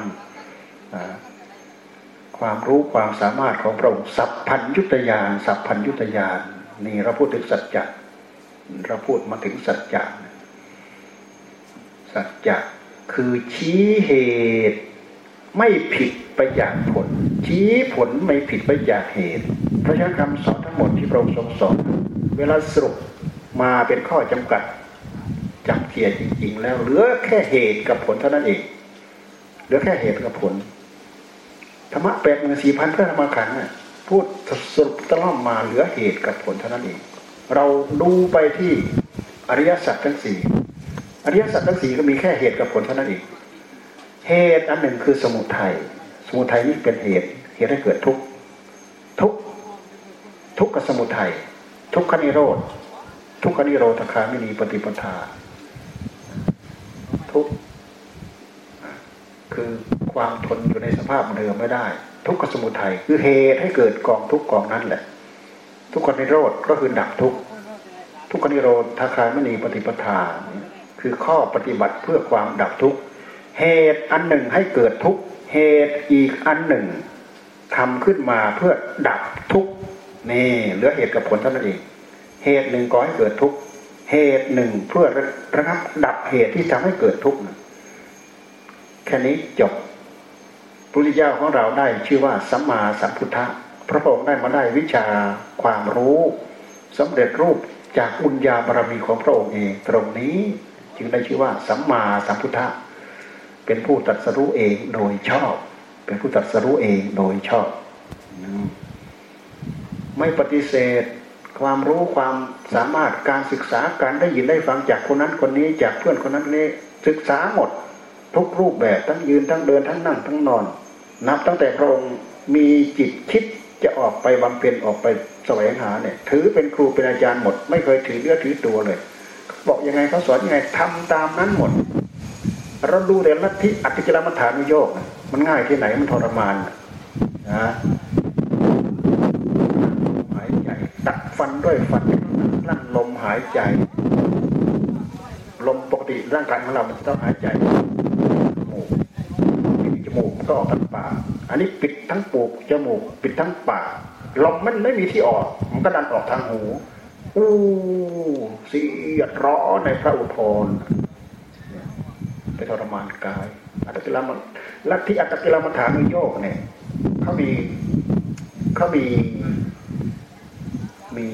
ความรู้ความสามารถของพระองค์สัพพัญยุตยานสัพพัญยุตยานนี่เราพูดถึงสัจจะเราพูดมาถึงสัจจะสัจจะคือชี้เหตุไม่ผิดไปจากผล ชี้ผลไม่ผิดไปจากเหตุเพราะฉะนั้นคำสอนทั้งหมดที่พระองค์ทรงสอน เวลาสรุปมาเป็นข้อจำกัดจำเกียจริง ๆ แล้วเหลือแค่เหตุกับผลเท่านั้นเองเหลือแค่เหตุกับผล ธรรมะแปดหมื่นสี่พันพระธรรมขันธ์พูดสรุปตล่อมมาเหลือเหตุกับผลเท่านั้นเอง เราดูไปที่อริยสัจทั้งสี่อริยสัจทั้งสี่ก็มีแค่เหตุกับผลเท่านั้นเอง เหตุอันหนึ่งคือสมุทัยสมุทัยนี่เป็นเหตุ เหตุให้เกิดทุกข์ทุกทุกข์กับสมุทัยทุกขนิโรธทุกขนิโรธคาไม่มีปฏิปทาทุก คือความทนอยู่ในสภาพเดิมไม่ได้ ทุกขสมุทัยคือเหตุให้เกิดกองทุกกองนั้นแหละ ทุกขนิโรธก็คือดับทุกทุกขนิโรธทาคาไม่มีปฏิปทา คือข้อปฏิบัติเพื่อความดับทุกเหตุอันหนึ่งให้เกิดทุกเหตุอีกอันหนึ่งทำขึ้นมาเพื่อดับทุกนี่เหลือเหตุกับผลเท่านั้นเองเหตุหนึ่งก่อให้เกิดทุกเหตุหนึ่งเพื่อระงับดับเหตุที่ทำให้เกิดทุกข์ ค่นี้จบพุทธเจ้าของเราได้ชื่อว่าสัมมาสัมพุทธะพระองค์ได้มาได้วิชาความรู้สำเร็จรูปจากบุญญาบารมีของพระองค์เองตรงนี้จึงได้ชื่อว่าสัมมาสัมพุทธะเป็นผู้ตัดสรู้เองโดยชอบ เป็นผู้ตัดสรู้เองโดยชอบ ไม่ปฏิเสธความรู้ความสามารถการศึกษาการได้ยินได้ฟังจากคนนั้นคนนี้จากเพื่อนคนนั้นนี้ศึกษาหมด ทุกรูปแบบทั้งยืนทั้งเดินทั้งนั่งทั้งนอน นับตั้งแต่พระองค์มีจิตคิดจะออกไปบำเพ็ญออกไปแสวงหาเนี่ย ถือเป็นครูเป็นอาจารย์หมด ไม่เคยถือเนื้อถือตัวเลย บอกยังไงเขาสอนยังไงทำตามนั้นหมด เราดูเดี๋ยวลัทธิอัติจรมฐานุโยกมันง่ายที่ไหนมันทรมานนะหายใจตักฟันด้วยฟันลั่นลมหายใจ ลมปกติร่างกายของเรามันต้องหายใจ ก็ออกทางปาก อันนี้ปิดทั้งปูกจมูก ปิดทั้งปากลมมันไม่มีที่ออก มันก็ดันออกทางหูอู้เสียดร้อนในพระอุทธรไปทรมานกาย อัตติลามันลัทธิอัตติลามัฐานุโยกเนี่ยเขามีเขามี มี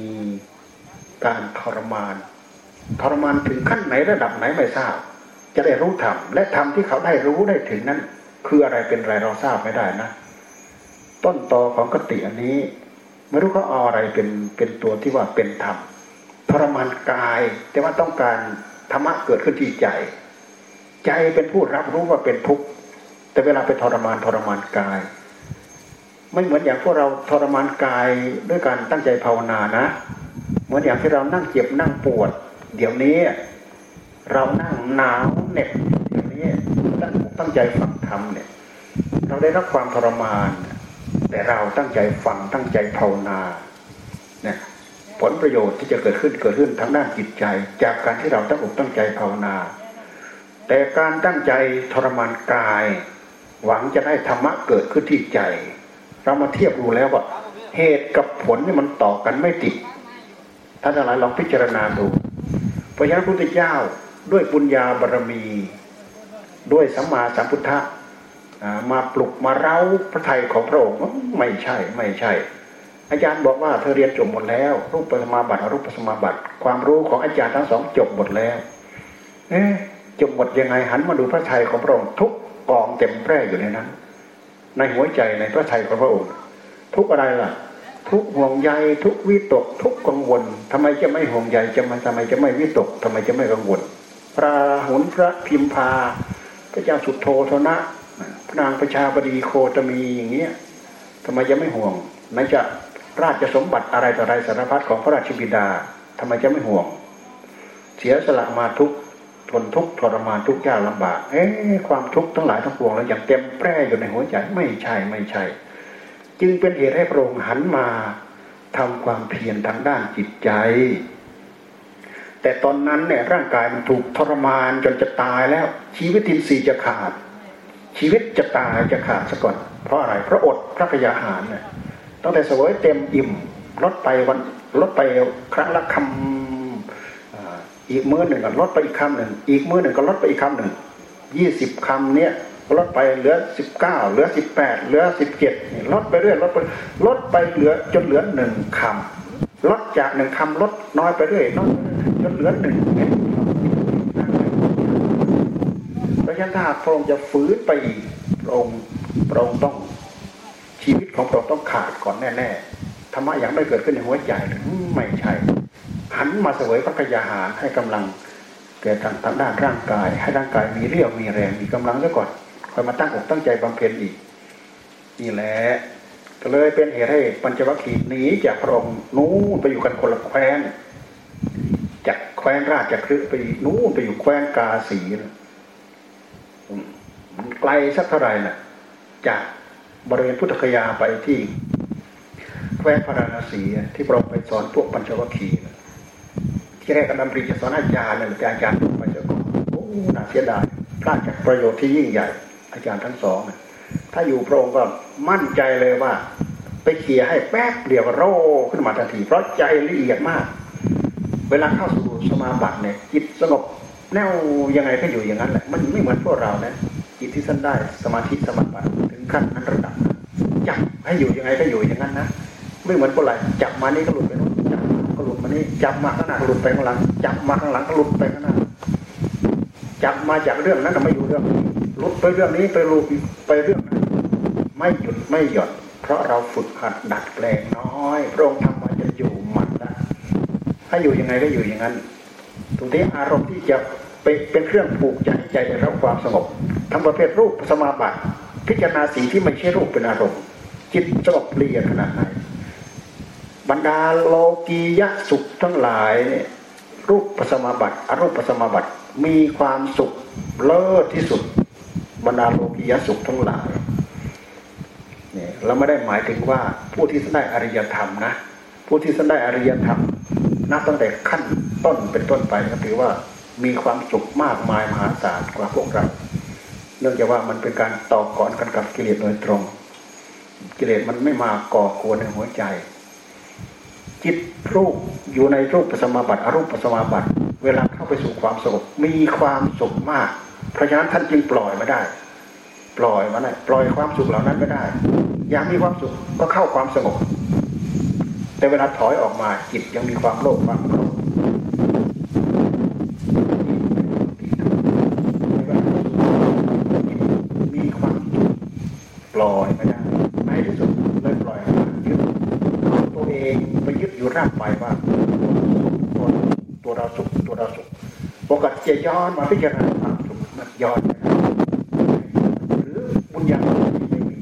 การทรมาน ทรมานถึงขั้นไหนระดับไหนไม่ทราบ จะได้รู้ธรรมและธรรมที่เขาได้รู้ได้ถึงนั้น คืออะไรเป็นอะไรเราทราบไม่ได้นะ ต้นตอของกติอันนี้ไม่รู้เขาเอาอะไรเป็นเป็นตัวที่ว่าเป็นธรรมทรมานกาย แต่ว่าต้องการธรรมะเกิดขึ้นที่ใจ ใจเป็นผู้รับรู้ว่าเป็นทุกข์แต่เวลาไปทรมานทรมานกาย ไม่เหมือนอย่างพวกเราทรมานกายด้วยการตั้งใจภาวนานะ เหมือนอย่างที่เรานั่งเจ็บนั่งปวด เดี๋ยวนี้ เรานั่งหนาวเหน็บเดี๋ยวนี้ตั้งตั้งใจฟัง ธรรมเนี่ย เราได้รับความทรมาน แต่เราตั้งใจฟังตั้งใจภาวนาเนี่ยผลประโยชน์ที่จะเกิดขึ้นเกิดขึ้นทั้งด้านจิตใจ จากการที่เราตั้งอกตั้งใจภาวนา แต่การตั้งใจทรมานกาย หวังจะได้ธรรมะเกิดขึ้นที่ใจ เรามาเทียบดูแล้วว่าเหตุกับผลนี่มันต่อกันไม่ติดท่านทั้งหลายลองพิจารณาดูพระยาพุทธเจ้าด้วยปุญญาบารมี ด้วยสัมมาสัมพุทธะ มาปลุกมาเร้าพระไทยของพระองค์ไม่ใช่ไม่ใช่ อาจารย์บอกว่าเธอเรียนจบหมดแล้ว รูปปัสมาบัติรูปปัสมาบัติ ความรู้ของอาจารย์ทั้งสองจบหมดแล้วเอ๊จบหมดยังไงหันมาดูพระไทยของพระองค์ทุกกองเต็มแพร่อยู่ในนั้น ในหัวใจในพระไทยของพระองค์ ทุกอะไรล่ะ ทุกห่วงใยทุกวิตก ทุกกังวลทำไมจะไม่ห่วงใยจะมาทำไมจะไม่วิตกทำไมจะไม่กังวลพระหุนพระพิมพา พระเจ้าสุดโทธนะ นางประชาบดีโคตมีอย่างเงี้ยทำไมจะไม่ห่วงไหนจะราชสมบัติอะไรต่ออะไรสารพัดของพระราชบิดาทำไมจะไม่ห่วง เสียสละมาทุกทนทุกทรมานทุกยากลำบาก เอ๊ความทุกข์ทั้งหลายทั้งปวงแล้วอย่างเต็มแปร่อยู่ในหัวใจไม่ใช่ไม่ใช่ จึงเป็นเหตุให้พระองค์หันมาทำความเพียรทางด้านจิตใจ แต่ตอนนั้นเนี่ยร่างกายมันถูกทรมานจนจะตายแล้วชีวิตทินสีจะขาด ชีวิตจะตายจะขาดซะก่อนเพราะอะไรเพราะอดพระกยาหารเนี่ยตั้งแต่สวยเต็มอิ่มลดไปวันลดไปครั้งละคำอีกมื้อหนึ่งก็ลดไปอีกคำหนึ่งอีกมื้อหนึ่งก็ลดไปอีกคำหนึ่งยี่สิบคำเนี่ยลดไปเหลือสิบเก้าเหลือสิบแปดเหลือสิบเจ็ดลดไปเรื่อยลดไปลดไปเหลือจนเหลือหนึ่งคำลดจากหนึ่งคำลดน้อยไปเรื่อยน้อยจนเหลือหนึ่งเราะฉะ นั้นถ้าพระองค์จะฟื้นไปอีกพระองค์พระองค์ต้องชีวิตของเราต้องขาดก่อนแน่ๆธรรมะยังไม่เกิดขึ้นในหัวใจหรือไม่ใช่หันมาเสวยพระกยาหารให้กำลังแก่ทางทางด้านร่างกาย ให้ร่างกายมีเรี่ยวมีแรงมีกำลังซะก่อนค่อยมาตั้งอกตั้งใจบำเพ็ญอีกนี่แหละก็เลยเป็นเหตุให้ปัญจวัคคีย์หนีจากพระองค์นู้นไปอยู่กันคนละแคว้นจากแคว้นราชคฤห์ไปนู้นไปอยู่แคว้นกาสีนะ ไกลสักเท่าไหร่น่ะ จากบริเวณพุทธคยาไปที่แคว้นพาราณสีที่พระองไปสอนพวกปัญจวัคคีย์ที่แรกก็นำปรีจะสอนอาจารย์เนี่ยอาจารย์ไปเจอก่อนโอ้น่าเสียดายพลาดจากประโยชน์ที่ยิ่งใหญ่ อาจารย์ทั้งสองถ้าอยู่พระองค์ก็มั่นใจเลยว่า ไปเขี่ยให้แป๊บเดียวโรขึ้นมาทันที เพราะใจละเอียดมาก เวลาเข้าสู่สมาบัติเนี่ยจิตสงบ แนวยังไงก็อยู่อย่างนั้นแหละ มันไม่เหมือนพวกเรานะจิตที่ท่านได้สมาธิสมาบัติถึงขั้นนั้นระดับจับให้อยู่ยังไงก็อยู่อย่างนั้นนะไม่เหมือนพวกเราจับมานี่ก็หลุดไปโน้นจับก็หลุดมานี่จับมาข้างหน้าก็หลุดไปข้างหลัง จับมาข้างหลังก็หลุดไปข้างหน้าจับมาจากเรื่องนั้นไม่อยู่เรื่องหลุดไปเรื่องนี้ไปหลุดไปเรื่องนั้นไม่หยุดไม่หย่อนเพราะเราฝึกหัดดัดแปลงน้อยพระองค์ทำมาจะอยู่หมัดนะถ้าอยู่ยังไงก็อยู่อย่างนั้น ตรงที่อารมณ์ที่จะเป็นเครื่องผูกใจใจในรับความสงบทำประเภทรูปสมาบัติพิจารณาสีที่ไม่ใช่รูปเป็นอารมณ์ จิตสงบเรียนขนาดไหนบรรดาโลกียะสุขทั้งหลายเนี่ยรูปปสมาบัติอรูปปสมาบัติมีความสุขเลิศที่สุด บรรดาโลกียะสุขทั้งหลายเนี่ยเราไม่ได้หมายถึงว่าผู้ที่ได้อริยธรรมนะผู้ที่ได้อริยธรรม นับตั้งแต่ขั้นต้นเป็นต้นไปก็ถือว่ามีความสุขมากมายมหาศาลกว่าพวกเรา เนื่องจากว่ามันเป็นการต่อกรกันกับกิเลสโดยตรง กิเลสมันไม่มาก่อกวนในหัวใจ จิตรูปอยู่ในรูปปัสมาบัติอรูปปัสมาบัติ เวลาเข้าไปสู่ความสงบมีความสุขมาก เพราะฉะนั้นท่านจึงปล่อยมาได้ ปล่อยมาได้ปล่อยความสุขเหล่านั้นไม่ได้ อยากมีความสุขก็เข้าความสงบ แต่เวลาถอยออกมาจิตยังมีความโลภความโกรธมีความปล่อยไม่ได้ในที่สุดเลยปล่อยยึดตัวเองไปยึดอยู่ร่างไปว่าตัวตัวเราสุขตัวเราสุขปกติจะย้อนมาพิจารณาความสุขมันย้อนหรือบุญญาไม่มี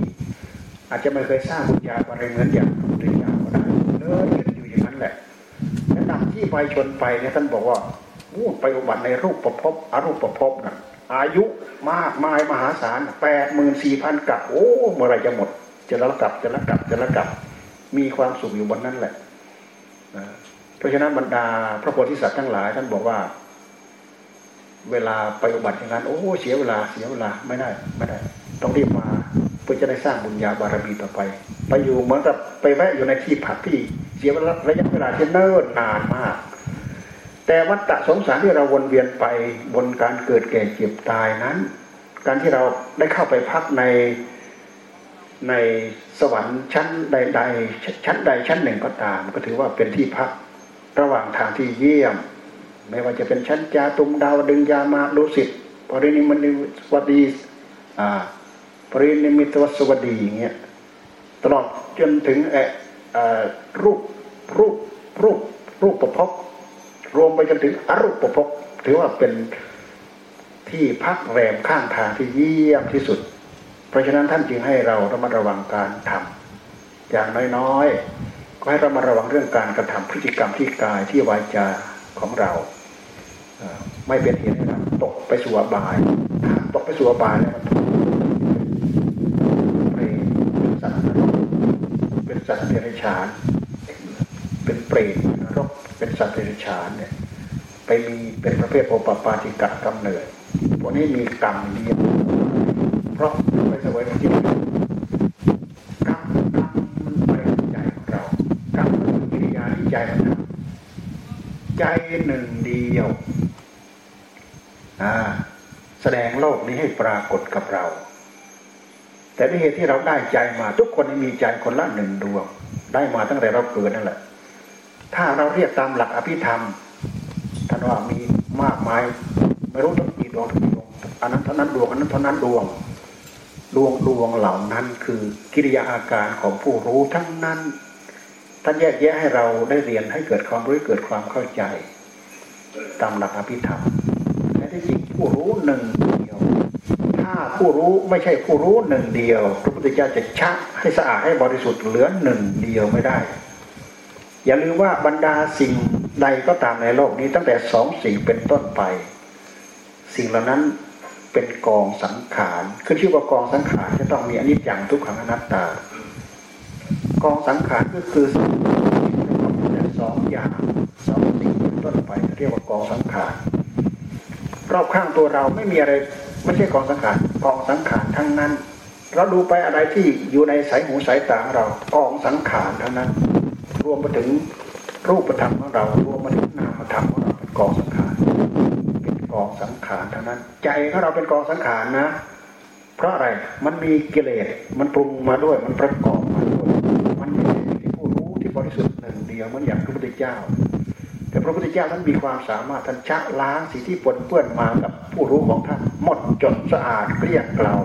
อาจจะไม่เคยสร้างบุญญาอะไรเหมือนอย่างพุทธเจ้า ที่ไปชนไปเนี่ยท่านบอกว่าวูดไปอุบัติในรูปประพบอรูปประพบนะอายุมากมายมหาศาลแปดหมื่นสี่พันกับ โอ้เมื่อไรจะหมดจะละกับจะละกับจะละกับ มีความสุขอยู่บนนั้นแหละเพราะฉะนั้นบรรดาพระโพธิสัตว์ทั้งหลาย ท่านบอกว่า เวลาไปอุบัติอย่างนั้นโอ้เสียเวลาเสียเวลาไม่ได้ไม่ได้ ต้องรีบมาเพื่อจะได้สร้างบุญญาบารมีต่อไป ไปอยู่เหมือนกับไปแวะอยู่ในที่พักที่ เสียระยะเวลาที่เนิ่นนานมาก แต่วัฏฏะสงสารที่เราวนเวียนไปบนการเกิดแก่เจ็บตายนั้น การที่เราได้เข้าไปพักในในสวรรค์ชั้นใดๆชั้นใดชั้นหนึ่งก็ตาม ก็ถือว่าเป็นที่พักระหว่างทางที่เยี่ยม ไม่ว่าจะเป็นชั้นจาตุมดาวดึงยามาดุสิตปรินิมนิวดีอ่าปรินิมิตวสวัสดีอย่างเงี้ยตลอดจนถึงเอ รูปรูปรูปรูปประพบรวมไปจนถึงอรูปประพบถือว่าเป็นที่พักแรมข้างทางที่เยี่ยมที่สุด เพราะฉะนั้นท่านจึงให้เราระมัดระวังการทำอย่างน้อยๆก็ให้เรามาระวังเรื่องการกระทำพฤติกรรมที่กายที่วาจาของเราไม่เป็นเหตุให้เราตกไปสู่อบายถ้าตกไปสู่อบายแล้วมันสัตว์นรกเป็น สัตว์เดรัจฉาน เป็นเปรตรกเป็นสัตว์เดรัจฉานเนี่ยไปมีเป็นประเภทโอปปาติกะกำเนิดพวกนี้มีกรรมเดียวเพราะไปสวยจิตกรรมกรรมมันไปใจของเรากรรมมันกิริยาที่ใจมันทำใจหนึ่งเดียวแสดงโลกนี้ให้ปรากฏกับเรา แต่ด้วยเหตุที่เราได้ใจมา ทุกคนมีใจคนละหนึ่งดวง ได้มาตั้งแต่เราเกิดนั่นแหละ ถ้าเราเรียกตามหลักอภิธรรมท่านว่ามีมากมายไม่รู้ตั้งกี่ดวงกี่ดวงอันนั้นเท่านั้นดวงอันนั้นเท่านั้นดวง ดวงดวงเหล่านั้นคือกิริยาอาการของผู้รู้ทั้งนั้นท่านแยกแยะให้เราได้เรียนให้เกิดความรู้เกิดความเข้าใจ ตามหลักอภิธรรมที่จริงผู้รู้หนึ่ง ผู้รู้ไม่ใช่ผู้รู้หนึ่งเดียว พระพุทธเจ้าจะชักให้สะอาดให้บริสุทธิ์เหลือหนึ่งเดียวไม่ได้ อย่าลืมว่าบรรดาสิ่งใดก็ตามในโลกนี้ตั้งแต่สองสิ่งเป็นต้นไป สิ่งเหล่านั้นเป็นกองสังขารขึ้นชื่อว่ากองสังขารจะต้องมีอนิจจังทุกขังอนัตตา กองสังขารก็คือสองอย่างสองสิ่งเป็นต้นไปเรียกว่ากองสังขารรอบข้างตัวเราไม่มีอะไร ไม่ใช่กองสังขารกองสังขารทั้งนั้น เราดูไปอะไรที่อยู่ในสายหูสายตาเรากองสังขารทั้งนั้น รวมไปถึงรูปธรรมของเรารวมมาถึงนามธรรมของเราเป็นกองสังขารเป็นกองสังขารทั้งนั้น ใจของเราเป็นกองสังขารนะ เพราะอะไรมันมีกิเลสมันปรุงมาด้วยมันประกอบมาด้วยมันไม่ใช่ที่ผู้รู้ที่บริสุทธิ์หนึ่งเดียวเหมือนอย่างพระพุทธเจ้า พระพุทธเจ้าท่านมีความสามารถท่านชะล้างสิ่งที่ปนเปื้อนมากับผู้รู้ของท่านหมดจดสะอาดเกลี้ยงเกลา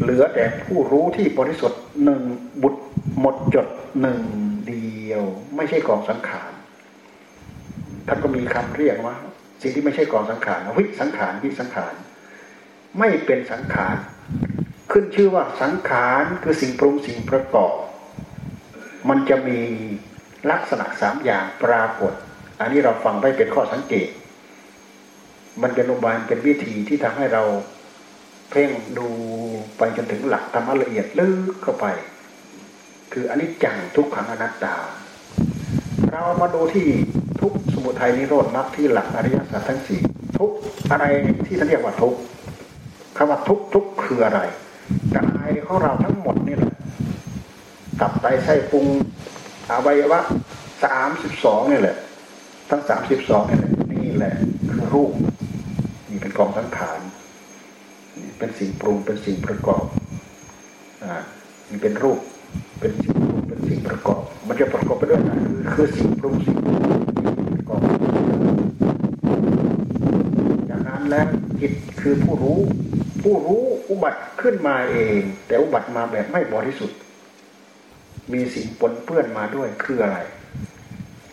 เหลือแต่ผู้รู้ที่บริสุทธิ์หนึ่งบุตรหมดจดหนึ่งเดียว ไม่ใช่กองสังขารท่านก็มีคำเรียกว่า สิ่งที่ไม่ใช่กองสังขารวิสังขารวิสังขาร ไม่เป็นสังขาร ขึ้นชื่อว่าสังขารคือสิ่งปรุงสิ่งประกอบ มันจะมีลักษณะสามอย่างปรากฏ อันนี้เราฟังไปเป็นข้อสังเกต มันเป็นอุบายเป็นวิธีที่ทำให้เราเพ่งดูไปจนถึงหลักธรรมละเอียดลึกเข้าไป คืออันนี้จังทุกขังอนัตตา เรามาดูที่ทุกสมุทัยนิโรธมรรคที่หลักอริยสัจทั้งสี่ทุกอะไรที่ท่านเรียกว่าทุกคำว่าทุกทุกคืออะไรกายของเราทั้งหมดนี่แหละตับไตไส้พุงอวัยวะสามสิบสองนี่แหละ ทั้งสามสิบสองนี่แหละนี่แหละคือรูปนี่เป็นกองสังขารเป็นสิ่งปรุงเป็นสิ่งประกอบอ่านี่เป็นรูป เป็นสิ่งปรุงเป็นสิ่งประกอบ มันจะประกอบไปด้วยอะไรคือสิ่งปรุงสิ่งประกอบจากนั้นแล้วจิตคือผู้รู้ ผู้รู้อุบัติขึ้นมาเอง แต่อุบัติมาแบบไม่บริสุทธิ์ มีสิ่งปนเปื้อนมาด้วยคืออะไร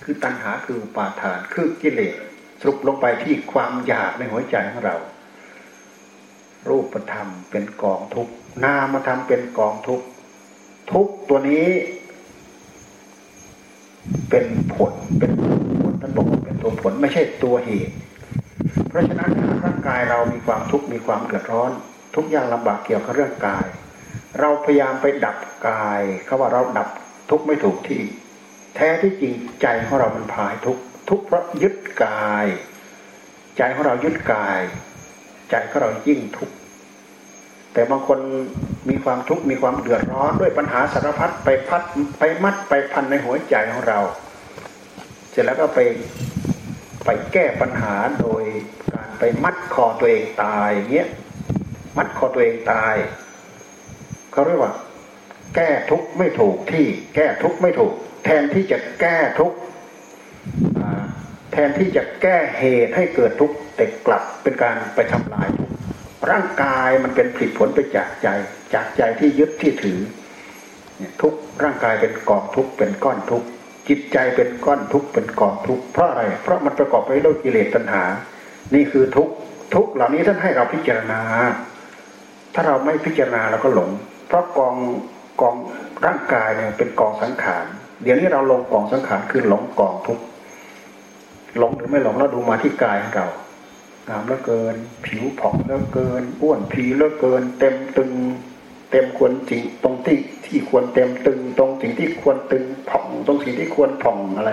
คือตัณหาคืออุปาทาน คือกิเลสสรุปลงไปที่ความอยากในหัวใจของเรา รูปธรรมเป็นกองทุกนามธรรมเป็นกองทุกทุกตัวนี้ เป็นผลเป็นผลท่านบอกว่าเป็นตัวผลไม่ใช่ตัวเหตุ เพราะฉะนั้นร่างกายเรามีความทุกข์มีความเดือดร้อน ทุกอย่างลำบากเกี่ยวกับเรื่องกาย เราพยายามไปดับกายเขาว่าเราดับทุกข์ไม่ถูกที่ แท้ที่จริงใจของเรามันพายทุกทุกเพราะยึดกาย ใจของเรายึดกาย ใจของเรายิ่งทุกแต่บางคนมีความทุกข์มีความเดือดร้อนด้วยปัญหาสารพัดไปพัดไปมัดไปพันในหัวใจของเรา เสร็จแล้วก็ไปไปแก้ปัญหาโดยการไปมัดคอตัวเองตายเงี้ยมัดคอตัวเองตายเขาเรียกว่า แก้ทุกข์ไม่ถูกที่ แก้ทุกข์ไม่ถูก แทนที่จะแก้ทุกข์แทนที่จะแก้เหตุให้เกิดทุกข์แต่กลับเป็นการไปทำลายทุกข์ร่างกายมันเป็นผลผลไปจากใจ จากใจที่ยึดที่ถือทุกร่างกายเป็นกองทุกเป็นก้อนทุกจิตใจเป็นก้อนทุกเป็นกองทุกเพราะอะไร เพราะมันประกอบไปด้วยกิเลสตัณหา นี่คือทุกทุกเหล่านี้ท่านให้เราพิจารณา ถ้าเราไม่พิจารณาเราก็หลง เพราะกองกองร่างกายเนี่ยเป็นกองสังขาร เดี๋ยวนี้เราลงกองสังขารคือหลงกองทุกหลงหรือไม่หลงเราดูมาที่กายของเรางามเหลือเกิน ผิวผ่องเหลือเกินอ้วนผีเหลือเกิน เต็มตึง เต็มควรจริงตรงที่ที่ควรเต็มตึง ตรงสิ่งที่ควรตึงผ่องตรงสิ่งที่ควรผ่องอะไร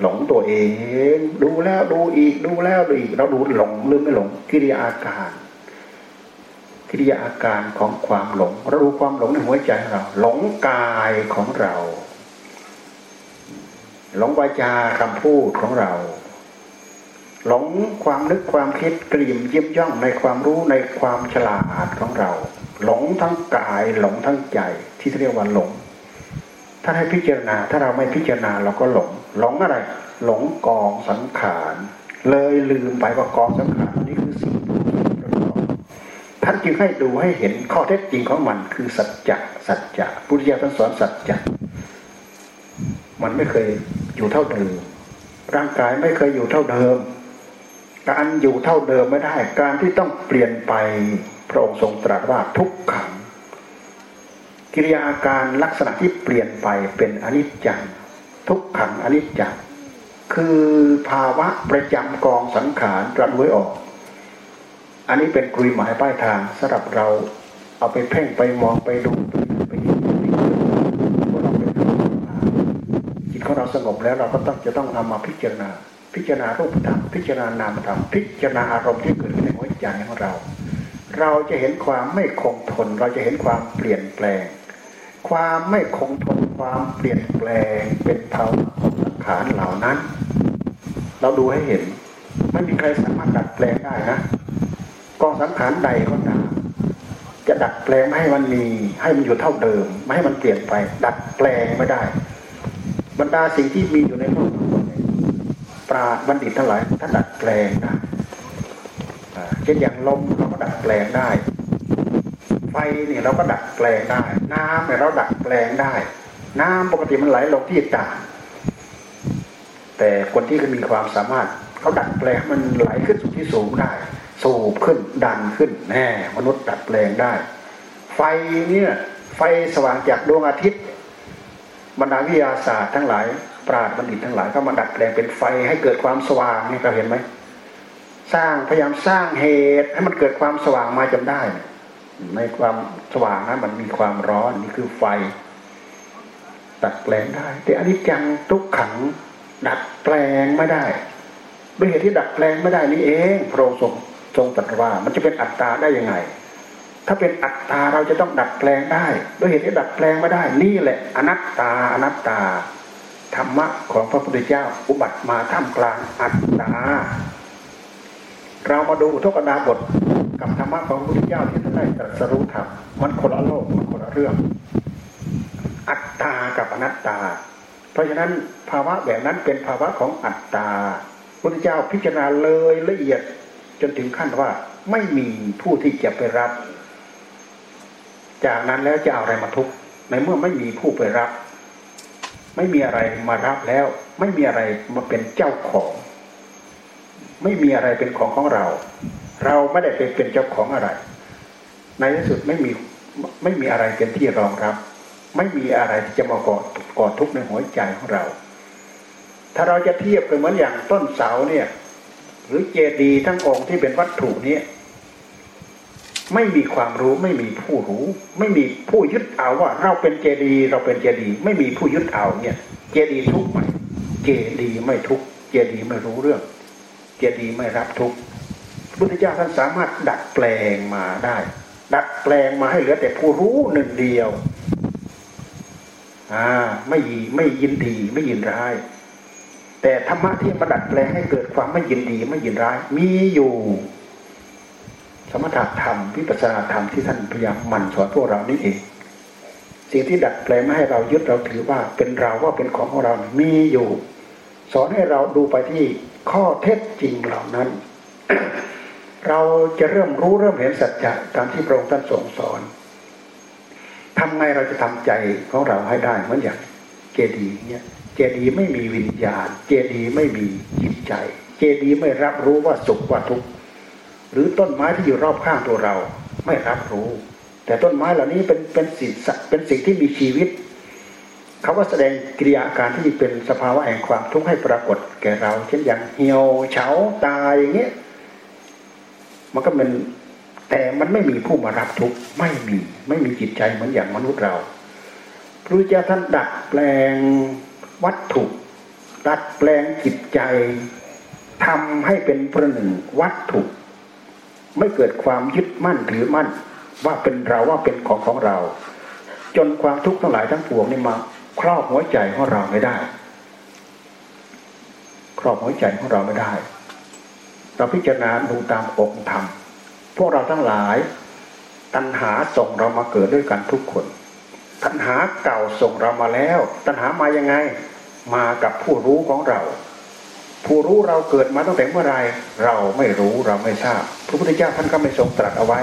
หลงตัวเอง ดูแล้วดูอีกดูแล้วดูอีกเราดูหลงหรือไม่หลงกิริยาอาการกิริยาอาการของความหลงเราดูความหลงในหัวใจของเรา หลงกายของเรา หลงวาจาคำพูดของเรา หลงความนึกความคิดกลิ่มยิบย่องในความรู้ในความฉลาดของเรา หลงทั้งกายหลงทั้งใจที่เรียกว่าหลง ถ้าให้พิจารณาถ้าเราไม่พิจารณาเราก็หลง หลงอะไร หลงกองสังขารเลยลืมไปว่ากองสังขารนี่คือสิ่งท่านจึงให้ดูให้เห็นข้อเท็จจริงของมันคือสัจจะสัจจะพุทธิยถาท่านสอนสัจจะ มันไม่เคยอยู่เท่าเดิม ร่างกายไม่เคยอยู่เท่าเดิม การอยู่เท่าเดิมไม่ได้ การที่ต้องเปลี่ยนไปพระองค์ทรงตรัสว่าทุกขังกิริยาอาการลักษณะที่เปลี่ยนไปเป็นอนิจจังทุกขังอนิจจังคือภาวะประจำกองสังขารรัสไว้ออก อันนี้เป็นกลุยหมายป้ายทางสำหรับเราเอาไปเพ่งไปมองไปดูไปยินไปเราเป็นจิต ของเราสงบแล้วเราก็ต้องจะต้องเอามาพิจารณา พิจารณารูปธรรมพิจารณานามธรรมพิจารณาอารมณ์ที่เกิดขึ้นในหัวใจของเรา เราจะเห็นความไม่คงทน เราจะเห็นความเปลี่ยนแปลง ความไม่คงทนความเปลี่ยนแปลงเป็นภาวะของสังขารเหล่านั้น เราดูให้เห็น ไม่มีใครสามารถดัดแปลงได้นะกองสังขารใดก็ตามจะดัดแปลงไม่ให้มันมีให้มันอยู่เท่าเดิม ไม่ให้มันเปลี่ยนไป ดัดแปลงไม่ได้ บรรดาสิ่งที่มีอยู่ในโลกปราดบัณฑิตทั้งหลายท่านดัดแปลงนะเช่นอย่างลมเราก็ดัดแปลงได้ ไฟเนี่ยเราก็ดัดแปลงได้ น้ำเนี่ยเราดัดแปลงได้ น้ำปกติมันไหลลงที่ต่างแต่คนที่มีความสามารถเขาดัดแปลงมันไหลขึ้นสู่ที่สูงได้ สูบขึ้นดันขึ้นแน่มนุษย์ดัดแปลงได้ ไฟเนี่ยไฟสว่างจากดวงอาทิตย์ บรรดาวิทยาศาสตร์ทั้งหลาย ปราดบัณฑิตทั้งหลายก็มาดัดแปลงเป็นไฟให้เกิดความสว่างนี่เราเห็นไหมสร้างพยายามสร้างเหตุให้มันเกิดความสว่างมาจนได้ ในความสว่างนะมันมีความร้อนนี่คือไฟดัดแปลงได้ แต่อันนี้จังทุกขัง ดัดแปลงไม่ได้ด้วยเหตุที่ดัดแปลงไม่ได้นี่เองพระองค์ทรงทรงตรัสว่ามันจะเป็นอัตตาได้ยังไง ถ้าเป็นอัตตาเราจะต้องดัดแปลงได้ด้วยเหตุที่ดัดแปลงไม่ได้ นี่แหละอนัตตาอนัตตา ธรรมะของพระพุทธเจ้าอุบัติมาท่ามกลางอัตตา เรามาดูทุกนาบทกับธรรมะของพระพุทธเจ้าที่ท่านได้ตรัสรู้ธรรมมันคนละโลกมันคนละเรื่อง อัตตากับอนัตตา เพราะฉะนั้นภาวะแบบนั้นเป็นภาวะของอัตตาพระพุทธเจ้าพิจารณาเลยละเอียดจนถึงขั้นว่าไม่มีผู้ที่จะไปรับ จากนั้นแล้วจะเอาอะไรมาทุกในเมื่อไม่มีผู้ไปรับ ไม่มีอะไรมารับแล้ว ไม่มีอะไรมาเป็นเจ้าของ ไม่มีอะไรเป็นของของเรา เราไม่ได้เป็นเป็นเจ้าของอะไร ในที่สุดไม่มีไม่มีอะไรเป็นที่รองรับ ไม่มีอะไรที่จะมาก่อก่อทุกข์ในหัวใจของเรา ถ้าเราจะเทียบกันเหมือนอย่างต้นเสาเนี่ย หรือเจดีย์ทั้งองค์ที่เป็นวัตถุนี้ ไม่มีความรู้ไม่มีผู้รู้ ไม่มีผู้ยึดเอาว่า เราเป็นเจดี เราเป็นเจดี ไม่มีผู้ยึดเอาเนี่ย เจดีทุกไหมเจดีไม่ทุกเจดีไม่รู้เรื่อง เจดีไม่รับทุกพุทธเจ้าท่านสามารถดัดแปลงมาได้ ดัดแปลงมาให้เหลือแต่ผู้รู้หนึ่งเดียวอ่าไม่ยีไม่ยินดีไม่ยินร้าย แต่ธรรมะที่มาดัดแปลงให้เกิดความไม่ยินดีไม่ยินร้าย มีอยู่ สมถะธรรมวิปัสสนาธรรมที่ท่านพยายามมันสอนพวกเรานี่เอง สิ่งที่ดัดแปลงไม่ให้เรายึดเราถือว่าเป็นเราว่าเป็นของของเรามีอยู่ สอนให้เราดูไปที่ข้อเท็จจริงเหล่านั้น เราจะเริ่มรู้เริ่มเห็นสัจจะตามที่พระองค์ท่านทรงสอนทำไงเราจะทำใจของเราให้ได้เหมือนอย่างเจดีย์เนี่ยเจดีย์ไม่มีวิญญาณ เจดีย์ไม่มีจิตใจ เจดีย์ไม่รับรู้ว่าสุขว่าทุกข์ หรือต้นไม้ที่อยู่รอบข้างตัวเราไม่รับรู้ แต่ต้นไม้เหล่านี้เป็นเป็นสิ่งเป็นสิ่งที่มีชีวิตเขาก็แสดงกิริยาการที่เป็นสภาวะแห่งความทุกข์ให้ปรากฏแก่เรา เช่นอย่างเหี่ยวเฉาตายอย่างเงี้ยมันก็เป็นแต่มันไม่มีผู้มารับทุกข์ไม่มีไม่มีจิตใจเหมือนอย่างมนุษย์เราพระเจ้าท่านดัดแปลงวัตถุดัดแปลงจิตใจทำให้เป็นประหนึ่งวัตถุ ไม่เกิดความยึดมั่นถือมั่น ว่าเป็นเราว่าเป็นของของเรา จนความทุกข์ทั้งหลายทั้งปวงนี่มา ครอบหัวใจของเราไม่ได้ ครอบหัวใจของเราไม่ได้ เราพิจารณาดูตามองค์ธรรมพวกเราทั้งหลาย ตัณหาส่งเรามาเกิดด้วยกันทุกคน ตัณหาเก่าส่งเรามาแล้ว ตัณหามายังไง มากับผู้รู้ของเรา ผู้รู้เราเกิดมาตั้งแต่เมื่อไรเราไม่รู้เราไม่ทราบ พระพุทธเจ้าท่านก็ไม่ทรงตรัสเอาไว้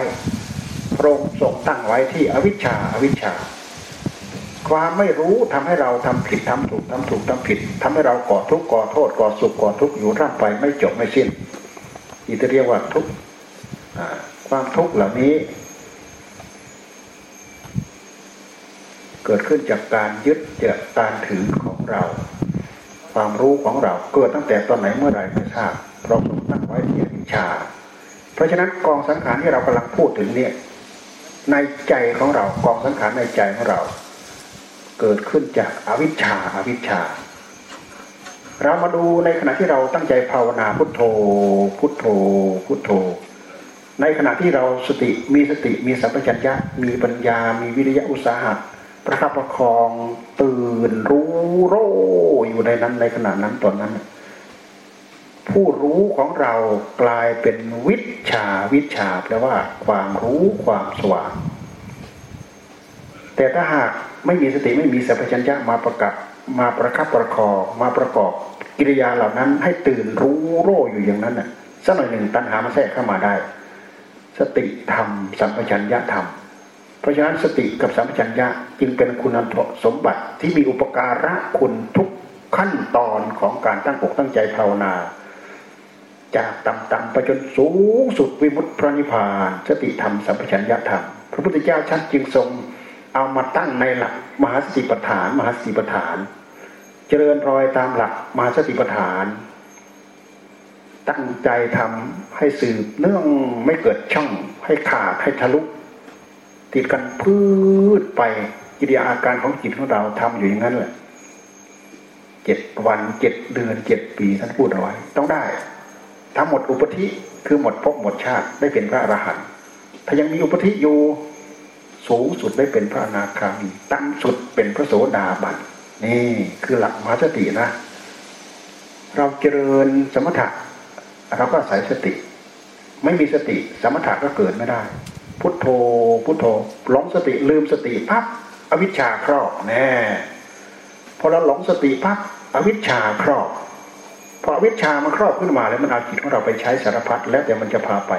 พระองค์ทรงตั้งไว้ที่อวิชชาอวิชชา ความไม่รู้ทำให้เราทำผิดทำถูกทำถูกทำผิดทำให้เราก่อทุกข์ก่อโทษก่อสุขก่อทุกข์อยู่ร่ำไปไม่จบไม่สิ้นอีกจะเรียกว่าทุกข์ความทุกข์เหล่านี้ เกิดขึ้นจากการยึดจากการถือของเรา ความรู้ของเราเกิดตั้งแต่ตอนไหนเมื่อไรไม่ทราบเราะงตั้งไว้ที่วิชา เพราะฉะนั้นกองสังขารที่เรากำลังพูดถึงเนี่ยในใจของเรากองสังขารในใจของเรา เกิดขึ้นจากอวิชชาอาวิชชา เรามาดูในขณะที่เราตั้งใจภาวนาพุทโธ พุทโธ พุทโธ ในขณะที่เราสติมีสติมีสัมปชัญญะมีปัญญา มีวิริยะอุตสาหะ ประคับประคองตื่นรู้โรอยู่ในนั้นในขณะนั้นตอนนั้น ผู้รู้ของเรากลายเป็นวิชาวิชาแปลว่า ความรู้ความสว่าง แต่ถ้าหากไม่มีสติไม่มีสัมปชัญญะมาประกับมาประคับประคองมาประกอบกิริยาเหล่านั้น ให้ตื่นรู้โรอยู่อย่างนั้นน่ะสักหน่อยหนึ่งตัณหามาแทรกเข้ามาได้ สติธรรมสัมปชัญญะธรรม เพราะฉะนั้นสติกับสัมปชัญญะจึงเป็นคุณสมบัติที่มีอุปการะคุณทุกขั้นตอนของการตั้งอกตั้งใจภาวนา จากต่ำๆไปจนสูงสุดวิมุตติพระนิพพาน สติธรรมสัมปชัญญะธรรมพระพุทธเจ้าชัดจึงทรงเอามาตั้งในหลักมหาสติปัฏฐาน มหาสติปัฏฐาน เจริญรอยตามหลักมหาสติปัฏฐาน ตั้งใจทำให้สืบเนื่องไม่เกิดช่องให้ขาดให้ทะลุ ติดกันพืชไปกิริยาอาการของจิตของเราทำอยู่อย่างนั้นแหละเจ็ดวันเจ็ดเดือนเจ็ดปีท่านพูดเอาไว้ ต้องได้ ทั้งหมดอุปธิคือหมดภพหมดชาติได้เป็นพระอรหันต์ถ้ายังมีอุปธิอยู่สูงสุดได้เป็นพระอนาคามีตั้งสุดเป็นพระโสดาบันนี่คือหลักมหาสตินะ เราเจริญสมถะเราก็ใส่สติ ไม่มีสติสมถะก็เกิดไม่ได้ พุทโธ พุทโธหลงสติลืมสติพับอวิชชาครอบแน่พอเราหลงสติพับอวิชชาครอบพออวิชชามันครอบขึ้นมาแล้วมันเอาจิตของเราไปใช้สารพัดแล้วเดี๋ยวมันจะพาไป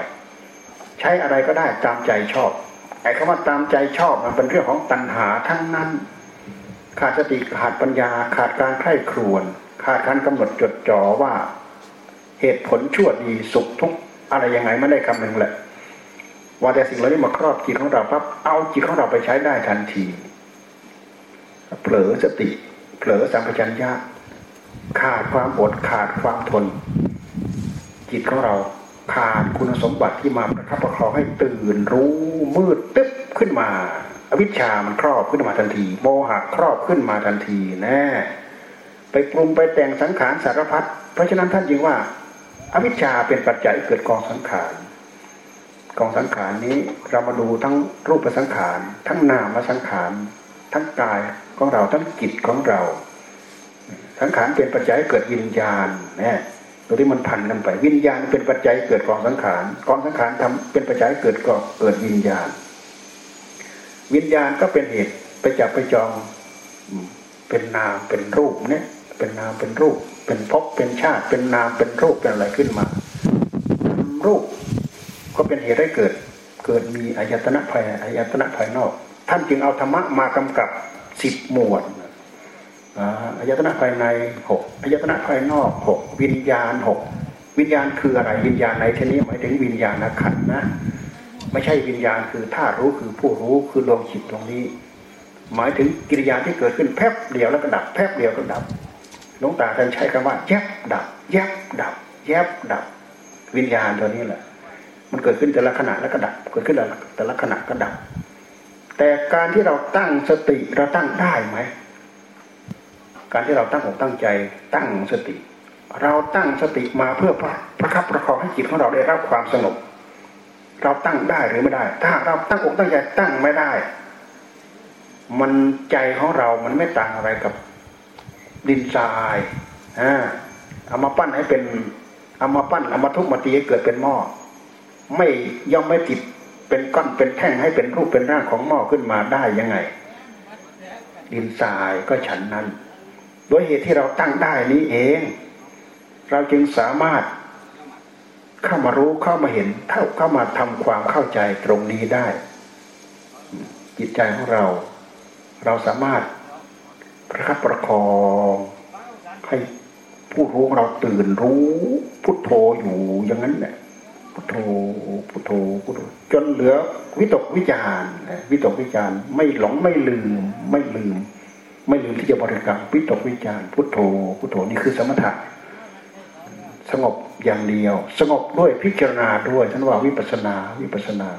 ใช้อะไรก็ได้ตามใจชอบไอ้คำว่าตามใจชอบมันเป็นเรื่องของตัณหาทั้งนั้น ขาดสติขาดปัญญาขาดการไข้ครวน ขาดการกำหนดจดจ่อว่า เหตุผลชั่วดีสุขทุกอะไรยังไงไม่ได้คำหนึ่งแหละ ว่าแต่สิ่งเหล่านี้มาครอบจิตของเราปั๊บเอาจิตของเราไปใช้ได้ทันทีเผลอสติเผลอสัมปชัญญะขาดความอดขาดความทน จิตของเราขาดคุณสมบัติที่มาประคับประคองให้ตื่นรู้มืดตึ๊บขึ้นมา อวิชชามันครอบขึ้นมาทันที โมหะครอบขึ้นมาทันทีแน่ไปปรุงไปแต่งสังขารสารพัดเพราะฉะนั้นท่านจึงว่า อวิชชาเป็นปัจจัยเกิดกองสังขาร กองสังขารนี้เรามาดูทั้งรูปสังขาร ทั้งนามสังขารทั้งกายของเราทั้งจิตของเรา สังขารเป็นปัจจัยเกิดวิญญาณเนี่ยตัวที่มันพันกันไป วิญญาณเป็นปัจจัยเกิดกองสังขารกองสังขารทำเป็นปัจจัยเกิดกองเกิดวิญญาณ วิญญาณก็เป็นเหตุไปจับไปจองเป็นนามเป็นรูปเนี่ย เป็นนามเป็นรูป เป็นภพเป็นชาติ เป็นนามเป็นรูปเป็นอะไรขึ้นมารูป ก็เป็นเหตุให้เกิด เกิดมีอายตนะภายอายตนะภายนอก ท่านจึงเอาธรรมะมากำกับสิบหมวดอายตนะภายในหกอายตนะภายนอกหกวิญญาณหกวิญญาณคืออะไรวิญญาณในที่นี้หมายถึงวิญญาณขันนะไม่ใช่วิญญาณคือธารู้คือผู้รู้คือดวงจิตตรงนี้ หมายถึงกิริยาที่เกิดขึ้นแป๊บเดียวแล้วก็ดับแป๊บเดียวก็ดับหลวงตาท่านใช้คำว่าแยบดับแยบดับแยบดับ วิญญาณตัวนี้แหละ มันเกิดขึ้นแต่ละขณะแล้วก็ดับ เกิดขึ้นแต่ละขณะก็ดับ แต่การที่เราตั้งสติเราตั้งได้ไหม การที่เราตั้งอกตั้งใจตั้งสติ เราตั้งสติมาเพื่อประคับประคองให้จิตของเราได้รับความสงบ เราตั้งได้หรือไม่ได้ ถ้าเราตั้งอกตั้งใจตั้งไม่ได้ มันใจของเรา มันไม่ต่างอะไรกับดินทรายอ่าเอามาปั้นให้เป็นเอามาปั้นเอามาทุบมาตีให้เกิดเป็นหม้อ ไม่ย่อมไม่ติดเป็นก้อนเป็นแท่งให้เป็นรูปเป็นร่างของหม้อขึ้นมาได้ยังไง ดินทรายก็ฉันนั้นโดยเหตุที่เราตั้งได้นี้เอง เราจึงสามารถเข้ามารู้เข้ามาเห็นเท่าเข้ามาทำความเข้าใจตรงนี้ได้ จิตใจของเรา เราสามารถประคับประคองให้ผู้รู้เราตื่นรู้พุทโธอยู่อย่างนั้นเนี่ย พุทโธพุทโธพุทโธจนเหลือวิตกวิจารวิตกวิจารไม่หลงไม่ลืม ไม่ลืม ไม่ลืมที่จะบริกรรมวิตกวิจารพุทโธพุทโธนี่คือสมถะสงบอย่างเดียว สงบด้วยพิจารณาด้วยท่านว่าวิปัสนาวิปัสนา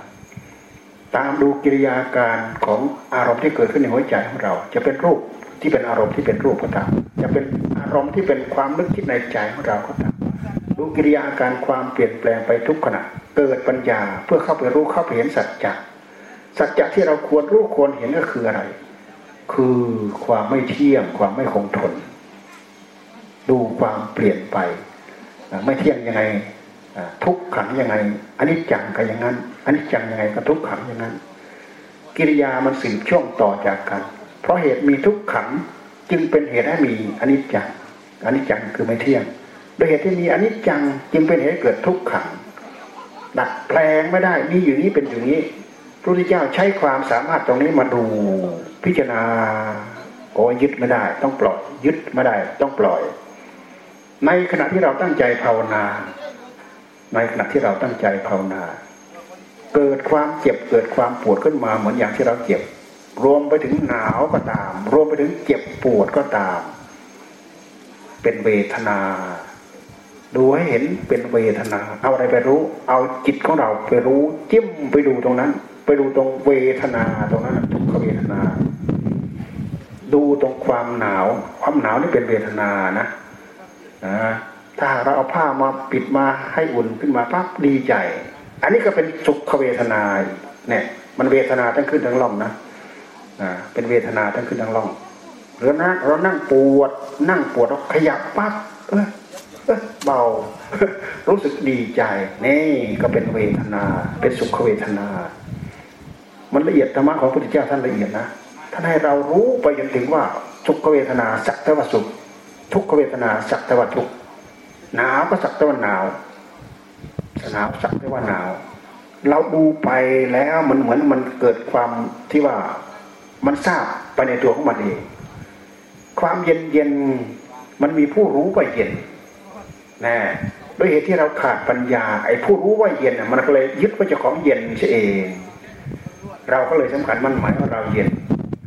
ตามดูกิริยาการของอารมณ์ที่เกิดขึ้นในหัวใจของเรา จะเป็นรูปที่เป็นอารมณ์ที่เป็นรูปก็ตามจะเป็นอารมณ์ที่เป็นความนึกคิดในใจของเราก็ตาม ดูกิริยาการความเปลี่ยนแปลงไปทุกขณะ เกิดปัญญาเพื่อเข้าไปรู้เข้าไปเห็นสัจจะสัจจะที่เราควรรู้ควรเห็นก็คืออะไร คือความไม่เที่ยงความไม่คงทน ดูความเปลี่ยนไป ไม่เที่ยงยังไงทุกขังยังไงอันนี้จังก็อย่างนั้นอันนี้จังยังไงก็ทุกขังอย่างนั้น กิริยามันสืบช่วงต่อจากกัน เพราะเหตุมีทุกขังจึงเป็นเหตุให้มีอันนี้จังอันนี้จังคือไม่เที่ยง โดยเหตุที่มีอนนี้จังจึงเป็นเหตุเกิดทุกขังดัดแปลงไม่ได้มีอยู่นี้เป็นอยู่นี้พระพุทธเจ้าใช้ความสามารถตรงนี้มาดูพิจารณาโอ้ยึดไม่ได้ ต้องปล่อยยึดไม่ได้ ต้องปล่อย ในขณะที่เราตั้งใจภาวนา ในขณะที่เราตั้งใจภาวนา เกิดความเจ็บเกิดความปวดขึ้นมาเหมือนอย่างที่เราเจ็บ รวมไปถึงหนาวก็ตาม รวมไปถึงเจ็บปวดก็ตาม เป็นเวทนา ดูให้เห็นเป็นเวทนา เอาอะไรไปรู้ เอาจิตของเราไปรู้จิ้มไปดูตรงนั้น ไปดูตรงเวทนาตรงนั้นทุกขเวทนา ดูตรงความหนาว ความหนาวนี่เป็นเวทนานะนะถ้าเราเอาผ้ามาปิดมาให้อุ่นขึ้นมาปั๊บดีใจ อันนี้ก็เป็นสุขเวทนาเนี่ย มันเวทนาทั้งขึ้นทั้งล่องนะอ่าเป็นเวทนาทั้งขึ้นทั้งล่องหรือนะเรานั่งปวด นั่งปวดเราขยับปั๊บเออ เบา รู้สึกดีใจ นี่ก็เป็นเวทนา เป็นสุขเวทนา มันละเอียดธรรมะของพระพุทธเจ้าท่านละเอียดนะท่านให้เรารู้ไปจนถึงว่าทุขเวทนาสักแต่ว่าสุข ทุกขเวทนาสักแต่ว่าทุกหนาวก็สักแต่ว่าหนาวหนาวสักแต่ว่าหนาว เราดูไปแล้วมันเหมือนมันเกิดความที่ว่ามันทราบไปในตัวของมันเองความเย็นเย็นมันมีผู้รู้ว่าเย็น นะด้วยเหตุที่เราขาดปัญญา ไอ้ผู้รู้ว่าเย็นมันก็เลยยึดว่าเจ้าของเย็นเอง เราก็เลยสำคัญมันหมายว่าเราเย็น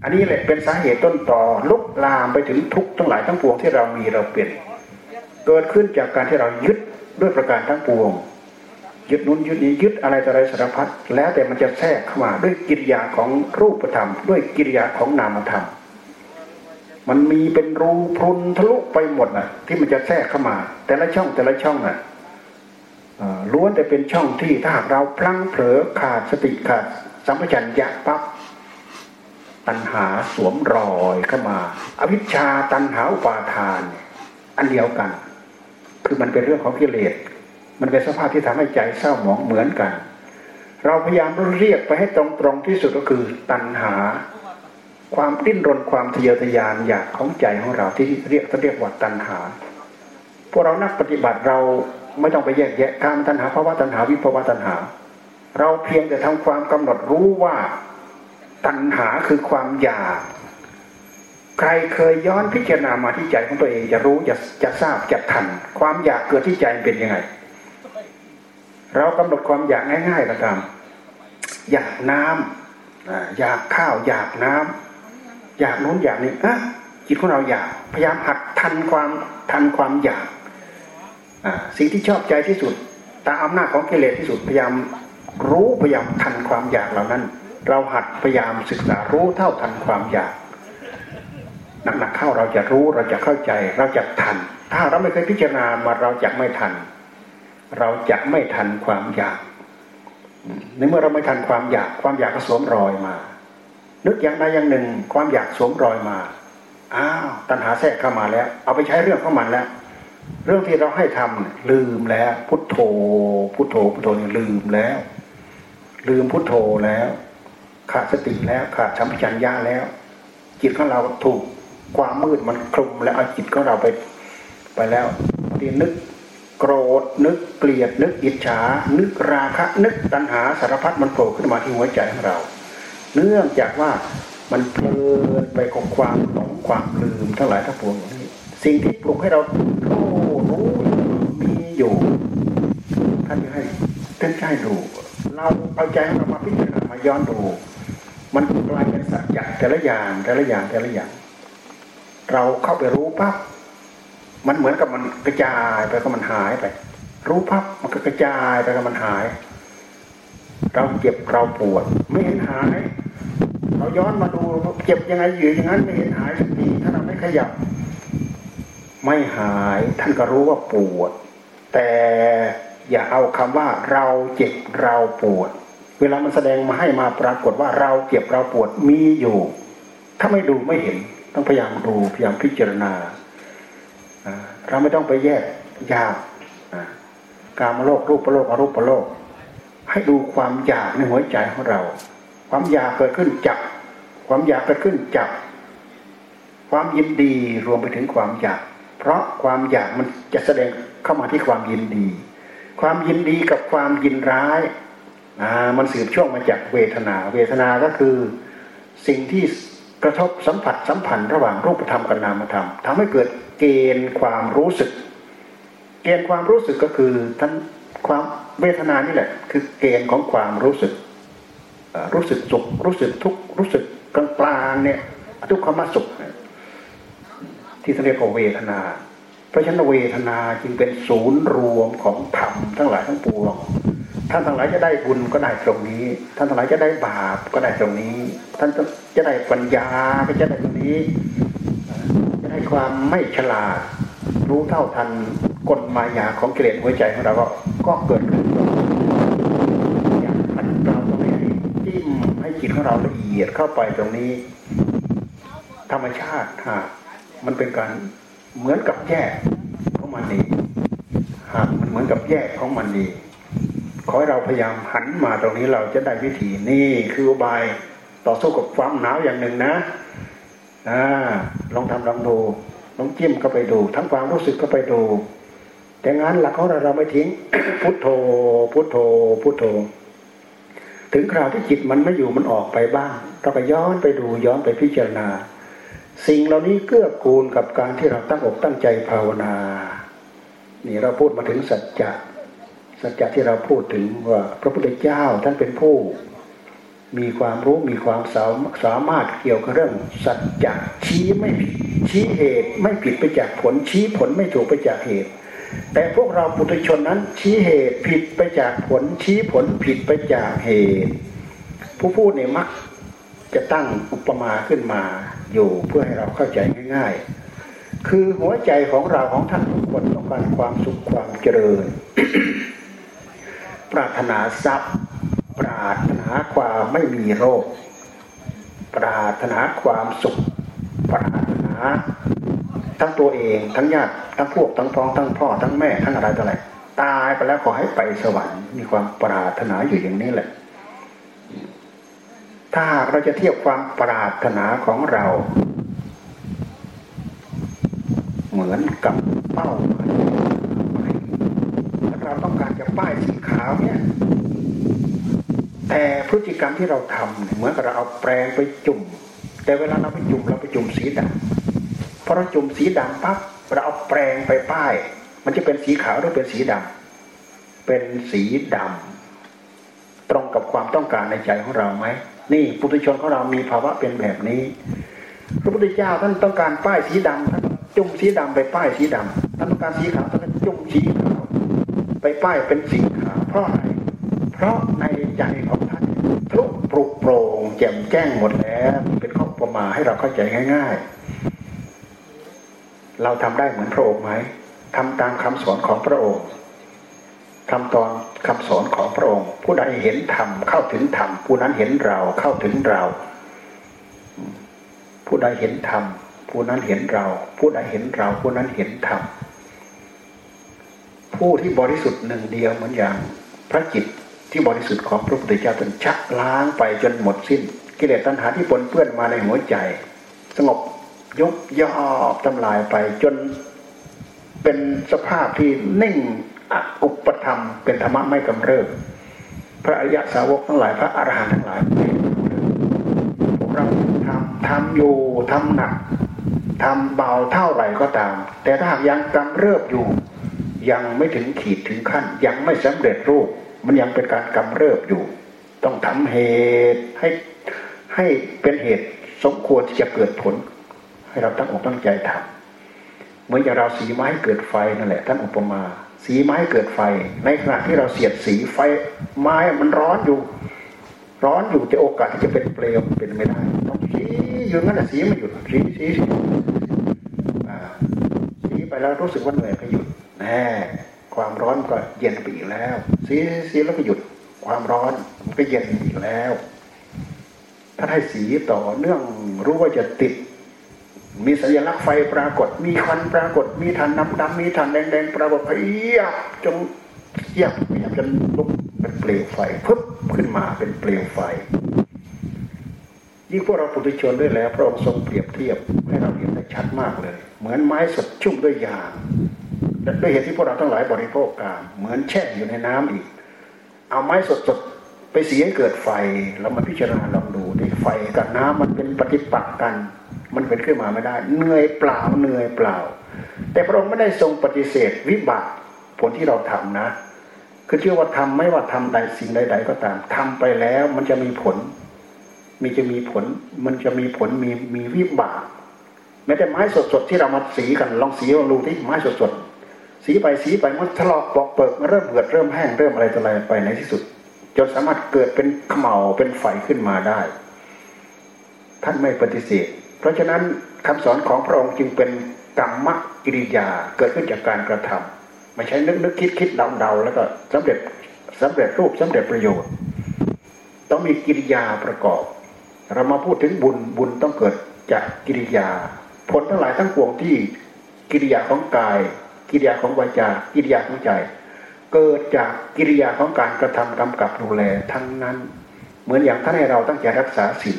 อันนี้แหละเป็นสาเหตุต้นต่อลุกลามไปถึงทุกทั้งหลายทั้งปวงที่เรามีเราเป็นเกิดขึ้นจากการที่เรายึดด้วยประการทั้งปวง ยึดนู้นยึดนี้ยึดอะไรต่ออะไรสารพัดแล้วแต่มันจะแทรกเข้ามาด้วยกิริยาของรูปธรรม ด้วยกิริยาของนามธรรม มันมีเป็นรูพรุนทะลุไปหมดอะที่มันจะแทรกเข้ามา แต่ละช่องแต่ละช่องอะล้วนแต่เป็นช่องที่ถ้าหากเราพลั้งเผลอขาดสติขาดสัมปชัญญะปั๊บตัณหาสวมรอยเข้ามา อวิชชาตัณหาอุปาทาน อันเดียวกัน คือมันเป็นเรื่องของกิเลสมันเป็นสภาพที่ทำให้ใจเศร้าหมองเหมือนกัน เราพยายามเรียกไปให้ตรงๆที่สุดก็คือตัณหา ความดิ้นรนความทะเยอทะยานอยากของใจของเราที่เรียกเรียกว่าตัณหา พวกเรานักปฏิบัติเราไม่ต้องไปแยกแยะการตัณหาภาวะตัณหาวิภาวะตัณหา เราเพียงแต่ทำความกำหนดรู้ว่าตัณหาคือความอยาก ใครเคยย้อนพิจารณามาที่ใจของตัวเองจะรู้จะจะทราบจะทัน ความอยากเกิดที่ใจเป็นยังไง เรากำหนดความอยากง่ายๆก็ตามอยากน้ำอยากข้าวอยากน้ำ อยากโน้นอยากนี้อะจิตของเราอยาก พยายามหัดทันความทันความอยากสิ่งที่ชอบใจที่สุด ตามอำนาจของกิเลสที่สุดพยายามรู้พยายามทันความอยากเหล่านั้น เราหัดพยายามศึกษารู้เท่าทันความอยากหนักๆเข้าเราจะรู้เราจะเข้าใจเราจะทัน ถ้าเราไม่เคยพิจารณามาเราจะไม่ทัน เราจะไม่ทันความอยากในเมื่อเราไม่ทันความอยากความอยากก็สวมรอยมา นึกอย่างใดอย่างหนึ่งความอยากสวมรอยมาอ้าวตัณหาแทรกเข้ามาแล้ว เอาไปใช้เรื่องของมันแล้ว เรื่องที่เราให้ทำลืมแล้ว พุทโธ พุทโธพุทโธนี่ลืมแล้ว ลืมพุทโธแล้ว ขาดสติแล้วขาดสัมผัสัญญาแล้ว จิตของเราถูกความมืดมันคลุมแล้วเอาจิตของเราไปไปแล้วทีนึกโกรธนึกเกลียดนึกอิจฉา นึกราคะ นึกตัณหาสารพัดมันโผล่ขึ้นมาที่หัวใจของเรา เนื่องจากว่ามันเพลินไปกับความหลงความลืมทั้งหลายทั้งปวงนี้สิ่งที่ปลุกให้เราโอ้รู้มีอยู่ท่านจะให้ท่านให้ดูเราเอาใจเรามาพิจารณามาย้อนดู มันกลายเป็นสัจจะแต่ละอย่างแต่ละอย่างแต่ละอย่าง เราเข้าไปรู้ปั๊บมันเหมือนกับมันกระจายไปก็มันหายไป รู้ปั๊บมันก็กระจายไปก็มันหาย เราเจ็บเราปวด ไม่เห็นหาย เราย้อนมาดูเจ็บยังไงอยู่อย่างนั้นไม่เห็นหายสักทีถ้าเราไม่ขยับ ไม่หายท่านก็รู้ว่าปวด แต่อย่าเอาคำว่าเราเจ็บเราปวด เวลามันแสดงมาให้มาปรากฏว่าเราเจ็บเราปวดมีอยู่ ถ้าไม่ดูไม่เห็น ต้องพยายามดูพยายามพิจารณาเราไม่ต้องไปแยกยากการมาโลกรูปปโลกอรูปปโลก ให้ดูความอยากในหัวใจของเรา ความอยากเกิดขึ้นจับ ความอยากเกิดขึ้นจับ ความยินดีรวมไปถึงความอยาก เพราะความอยากมันจะแสดงเข้ามาที่ความยินดี ความยินดีกับความยินร้ายอ่ามันสืบช่วงมาจากเวทนา เวทนาก็คือสิ่งที่กระทบสัมผัสสัมพันธ์ระหว่างรูปธรรมกับนามธรรมทำให้เกิดเกณฑ์ความรู้สึก เกณฑ์ความรู้สึกก็คือท่าน ความเวทนานี่แหละ คือเกณฑ์ของความรู้สึกรู้สึกสุขรู้สึกทุกข์รู้สึกกลางๆเนี่ยทุกขมสุขที่เรียกว่าเวทนา เพราะฉะนั้นเวทนาจึงเป็นศูนย์รวมของธรรมทั้งหลายทั้งปวงท่านทั้งหลายจะได้บุญก็ได้ตรงนี้ ท่านทั้งหลายจะได้บาปก็ได้ตรงนี้ ท่านจะได้ปัญญาก็จะได้ตรงนี้ จะได้ความไม่ฉลาด รู้เท่าทันกลมายาของกิเลสหัวใจของเราก็ก็เกิดขึ้นอยากพันเราตรงนี้จิ้มให้จิตของเราละเอียดเข้าไปตรงนี้ ธรรมชาติฮะมันเป็นการเหมือนกับแยกของมันเองหากมันเหมือนกับแยกของมันเองขอให้เราพยายามหันมาตรงนี้เราจะได้วิธีนี่คืออุบายต่อสู้กับความหนาวอย่างหนึ่งนะอ่าลองทำลองดู ลองจิ้มก็ไปดู ทั้งความรู้สึกก็ไปดู แต่งานหลักของเราเราไม่ทิ้ง พุทโธ พุทโธ พุทโธ ถึงคราวที่จิตมันไม่อยู่มันออกไปบ้าง เราก็ย้อนไปดูย้อนไปพิจารณา สิ่งเหล่านี้เกื้อกูลกับการที่เราตั้งอกตั้งใจภาวนา นี่เราพูดมาถึงสัจจะสัจจะที่เราพูดถึงว่าพระพุทธเจ้าท่านเป็นผู้ มีความรู้มีความสามสามารถเกี่ยวกับเรื่องสัจจะชี้ไม่ผิดชี้เหตุไม่ผิดไปจากผลชี้ผลไม่ถูกไปจากเหตุ แต่พวกเราปุถุชนนั้น ชี้เหตุผิดไปจากผล ชี้ผลผิดไปจากเหตุ ผู้พูดเนี่ยมักจะตั้งอุปมาขึ้นมาอยู่เพื่อให้เราเข้าใจง่ายๆ คือหัวใจของเราของท่านทุกคนต้องการความสุขความเจริญ ปรารถนาทรัพย์ ปรารถนาความไม่มีโรค ปรารถนาความสุข ปรารถนาทั้งตัวเองทั้งญาติทั้งพวกทั้งพ้องทั้งพ่อทั้งแม่ทั้งอะไรต่ออะไรตายไปแล้วขอให้ไปสวรรค์มีความปรารถนาอยู่อย่างนี้แหละ ถ้าเราจะเทียบความปรารถนาของเรา เหมือนกับเป้าหมายเราต้องการจะป้ายสีขาวเนี่ย แต่พฤติกรรมที่เราทำเหมือนกับเราเอาแปรงไปจุ่ม แต่เวลาเราไปจุ่มเราไปจุ่มสีดำพอเราจุ่มสีดำปั๊บเราเอาแปรงไปป้าย มันจะเป็นสีขาวหรือเป็นสีดำเป็นสีดำตรงกับความต้องการในใจของเราไหมนี่ปุถุชนของเรามีภาวะเป็นแบบนี้ พระพุทธเจ้าท่านต้องการป้ายสีดำท่านจุ่มสีดำไปป้ายสีดำท่านต้องการสีขาวท่านจุ่มสีขาวไปป้ายเป็นสีขาวเพราะอะไรเพราะใน ใจของท่านทุกปลุกโปร่งแจ่มแจ้งหมดแล้ว เป็นข้อประมาให้เราเข้าใจง่าย ๆ เราทำได้เหมือนพระองค์ไหมทำตามคำสอนของพระองค์ทำตอนคำสอนของพระองค์ ผู้ใดเห็นธรรมเข้าถึงธรรมผู้นั้นเห็นเราเข้าถึงเรา ผู้ใดเห็นธรรมผู้นั้นเห็นเรา ผู้ใดเห็นเรา ผู้นั้นเห็นธรรมผู้ที่บริสุทธิ์หนึ่งเดียวเหมือนอย่างพระจิต ที่บริสุทธิ์ของพระพุทธเจ้าจนชักล้างไปจนหมดสิ้น กิเลสตัณหาที่ปนเปื้อนมาในหัวใจ สงบยุบย่อทำลายไปจนเป็นสภาพที่นิ่งอุปธรรม เป็นธรรมะไม่กำเริบพระอริยสาวกทั้งหลายพระอรหันต์ทั้งหลายพวกเราทำทำอยู่ทำหนักทำเบาเท่าไหร่ก็ตาม แต่ถ้าหากยังกำเริบอยู่ ยังไม่ถึงขีดถึงขั้น ยังไม่สำเร็จรูป มันยังเป็นการกำเริบอยู่ ต้องทำเหตุให้ให้เป็นเหตุสมควรที่จะเกิดผล ให้เราตั้งอกตั้งใจทำเหมือนอย่างเราสีไม้เกิดไฟนั่นแหละท่านอุปมา สีไม้เกิดไฟ ในขณะที่เราเสียดสีไฟไม้มันร้อนอยู่ ร้อนอยู่จะโอกาสที่จะเป็นเปลวเป็นไม่ได้ต้องสีอยู่งั้นแหะสีไม่หยุดสีสีสีสีไปแล้วรู้สึกว่าเหนื่อยก็หยุดแน่ ความร้อนก็เย็นไปอีกแล้ว สีสีแล้วก็หยุดความร้อนมันก็เย็นอีกแล้ว ถ้าให้สีต่อเนื่องรู้ว่าจะติด มีสัญลักษณ์ไฟปรากฏ มีควันปรากฏ มีฐานดำดำมีฐานแดงแดงปรากฏเพียบจนเยียบเยียบจนลุกเป็นเปลวไฟพึบขึ้นมาเป็นเปลวไฟยิ่งพวกเราปุถุชนด้วยแล้ว พระองค์ทรงเปรียบเทียบให้เราเห็นได้ชัดมากเลย เหมือนไม้สดชุ่มด้วยยาง ด้วยเหตุที่พวกเราทั้งหลายบริโภคกามเหมือนแช่อยู่ในน้ำอีก เอาไม้สดสดไปเสียเกิดไฟแล้วมาพิจารณาลองดูดิไฟกับน้ำมันเป็นปฏิปักษ์กัน มันเป็นขึ้นมาไม่ได้เหนื่อยเปล่าเหนื่อยเปล่า แต่พระองค์ไม่ได้ทรงปฏิเสธวิบากผลที่เราทำนะคือเชื่อว่าทำไม่ว่าทำใดสิ่งใด ๆ ก็ตามทำไปแล้วมันจะมีผล มีจะมีผล มันจะมีผลมีมีวิบากแม้แต่ไม้สดๆที่เรามาสีกันลองสีลองดูที่ไม้สดๆ สีไปสีไปมันทะลอกปอกเปิกมันเริ่มเหือดเริ่มแห้งเริ่มอะไรต่ออะไรไปในที่สุดจนสามารถเกิดเป็นขมเหลาเป็นไฟขึ้นมาได้ ท่านไม่ปฏิเสธ เพราะฉะนั้นคำสอนของพระองค์จึงเป็นกรรมกิริยาเกิดขึ้นจากการกระทำไม่ใช่นึกนึกคิดคิดเดาเดาแล้วก็สำเร็จสำเร็จรูปสำเร็จประโยชน์ ต้องมีกิริยาประกอบ เรามาพูดถึงบุญบุญต้องเกิดจากกิริยา ผลทั้งหลายทั้งปวงที่กิริยาของกาย กิริยาของวาจากิริยาของใจ เกิดจากกิริยาของการกระทำกำกับดูแลทั้งนั้น เหมือนอย่างท่านให้เราตั้งใจรักษาศีล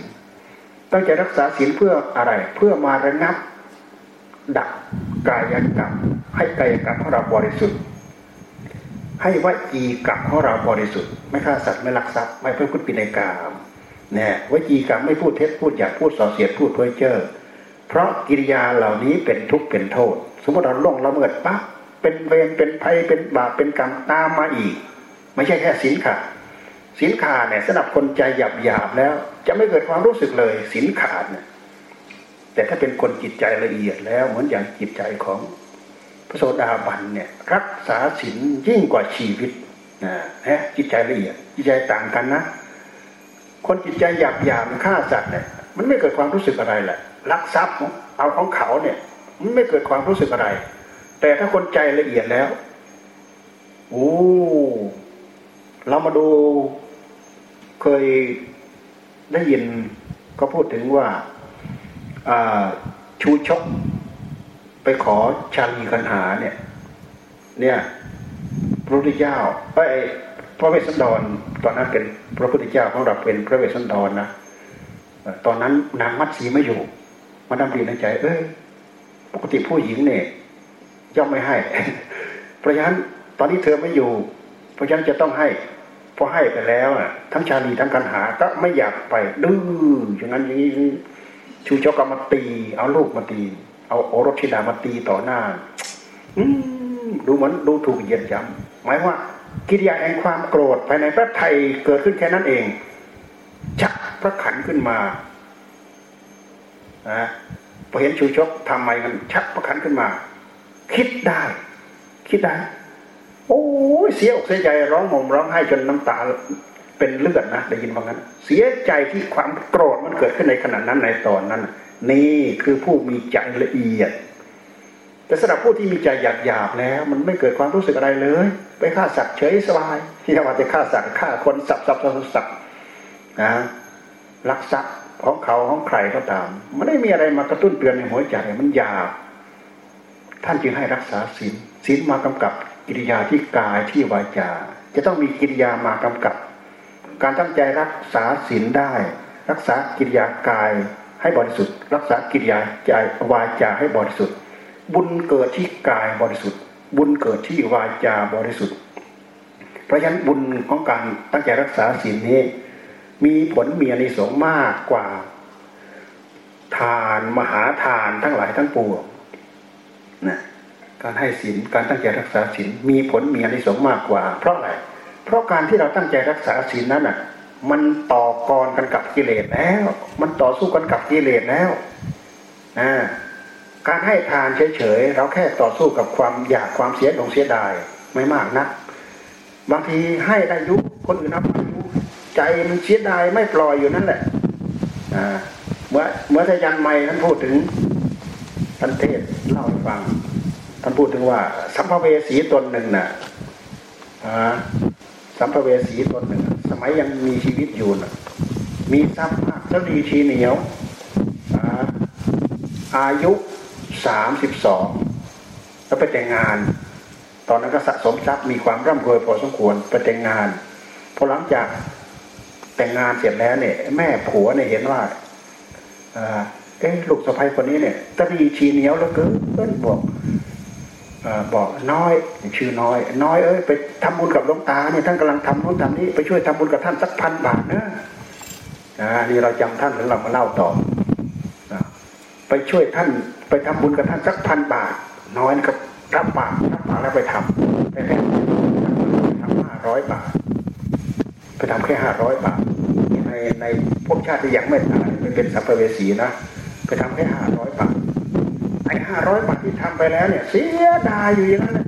ตั้งใจรักษาศีลเพื่ออะไรเพื่อมาระงับ ดับกายกรรมให้กายกรรมของเราบริสุทธิ์ ให้วจีกรรมของเราบริสุทธิ์ ไม่ฆ่าสัตว์ไม่ลักทรัพย์ไม่เพื่อพุทธปินัยกรรมเนี่ยวจีกรรมไม่พูดเท็จพูดอยากพูดส่อเสียดพูดเพ้อเจ้อเพราะกิริยาเหล่านี้เป็นทุกข์เป็นโทษ สมมติเราล่วงละเมิดปั๊บเป็นเวรเป็นภัยเป็นบาปเป็นกรรมตามมาอีก ไม่ใช่แค่ศีลขาดศีลขาดเนี่ยสำหรับคนใจหยาบหยาบแล้ว จะไม่เกิดความรู้สึกเลยศีลขาดเนี่ยแต่ถ้าเป็นคนจิตใจละเอียดแล้วเหมือนอย่างจิตใจของพระโสดาบันเนี่ยรักษาศีลยิ่งกว่าชีวิตนะฮะจิตใจละเอียดจิตใจต่างกันนะ คนจิตใจหยาบหยาบฆ่าสัตว์เนี่ยมันไม่เกิดความรู้สึกอะไรแหละลักทรัพย์เอาของเขาเนี่ย มันไม่เกิดความรู้สึกอะไร แต่ถ้าคนใจละเอียดแล้วโอ้เรามาดูเคยได้ยินก็พูดถึงว่าชูชกไปขอชาลีกันหาเนี่ย เนี่ย พระพุทธเจ้าไอ้พระเวสสันดร ตอนนั้นเป็นพระพุทธเจ้าของเราเป็นพระเวสสันดรนะตอนนั้นนางมัตสีไม่อยู่ มาดำดีในใจ เอ้ย ปกติผู้หญิงเนี่ยย่อมไม่ให้ เพราะฉะนั้นตอนนี้เธอไม่อยู่ เพราะฉะนั้นจะต้องให้พอให้ไปแล้วอะ ทั้งชาลีทั้งกันหาก็ไม่อยากไปดื้ออย่างนั้นอย่างนี้ชูเจ้าก็มาตี เอาลูกมาตี เอาโอรสธิดามาตีต่อหน้า อืดูเหมือนดูถูกเหยียดยำหมายว่า กิริยาแห่งความโกรธภายในพระไทยเกิดขึ้นแค่นั้นเอง ชักพระขันขึ้นมานะ พอเห็นชูชกทำไมมันชักพระขันขึ้นมา คิดได้ คิดได้ โอ้ยเสียอกเสียใจร้องห่มร้องไห้จนน้ำตาเป็นเลือดนะได้ยินว่างั้น เสียใจที่ความโกรธมันเกิดขึ้นในขณะนั้นในตอนนั้น นี่คือผู้มีใจละเอียด แต่สำหรับผู้ที่มีใจหยาบหยาบแล้ว มันไม่เกิดความรู้สึกอะไรเลย ไปฆ่าสัตว์เฉยสบายที่ว่าจะฆ่าสัตว์ฆ่าคนสับสับสับสับนะลักทรัพย์ ของเขาของใครก็ตาม มันไม่มีอะไรมากระตุ้นเตือนในหัวใจมันหยาบท่านจึงให้รักษาศีลศีลมากำกับกิริยาที่กายที่วาจา จะต้องมีกิริยามากำกับ การตั้งใจรักษาศีลได้ รักษากิริยากายให้บริสุทธิ์ รักษากิริยาใจวาจาให้บริสุทธิ์ บุญเกิดที่กายบริสุทธิ์ บุญเกิดที่วาจาบริสุทธิ์ เพราะฉะนั้นบุญของการตั้งใจรักษาศีลนี้ มีผลมีอนิสงส์มากกว่า ทานมหาทานทั้งหลายทั้งปวงนะการให้ศีลการตั้งใจรักษาศีลมีผลมีอนิสงส์มากกว่า เพราะอะไรเพราะการที่เราตั้งใจรักษาศีลนั้นอะ มันต่อกรกันกับกิเลสแล้ว มันต่อสู้กันกับกิเลสแล้วนะการให้ทานเฉยๆเราแค่ต่อสู้กับความอยากความเสียดงเสียดายไม่มากนะบางทีให้ได้ยุคนอื่นนับ ใจมันเสียดายไม่ปล่อยอยู่นั่นแหละเมื่อเมื่อทยันไม่ท่านพูดถึงท่านเทศเล่าให้ฟังท่านพูดถึงว่า สัมภเวสีตนหนึ่งน่ะสัมภเวสีตนหนึ่ง สมัยยังมีชีวิตอยู่น่ะมีทรัพย์มากแล้วดีชีเหนียวอายุสามสิบสองแล้วไปแต่งงาน ตอนนั้นก็สะสมทรัพย์มีความร่ำรวยพอสมควรไปแต่งงานพอหลังจาก แต่งงานเสร็จแล้วเนี่ย แม่ผัวเนี่ยเห็นว่าเอ๊ะลูกสะใภ้คนนี้เนี่ยตรีชีเหนียวแล้วก็เกินบอกบอกน้อยชื่อน้อย น้อยเอ้ยไปทำบุญกับหลวงตาเนี่ยท่านกำลังทำนู่นทำนี้ไปช่วยทำบุญกับท่านสักพันบาทนะอ่านี่เราจำท่านถึงเรามาเล่าต่อไปช่วยท่านไปทำบุญกับท่านสักพันบาท น้อยก็รับปากรับปากแล้วไปทำไปแค่ทำห้าร้อยบาท ไปทำแค่ห้าร้อยบาท ในในพวกชาติที่ยังไม่ตายเป็นสัพเพเวสีนะไปทำแค่ห้าร้อยบาทไอ้ห้าร้อยบาทที่ทำไปแล้วเนี่ย เสียดายอยู่อย่างนั้นแหละ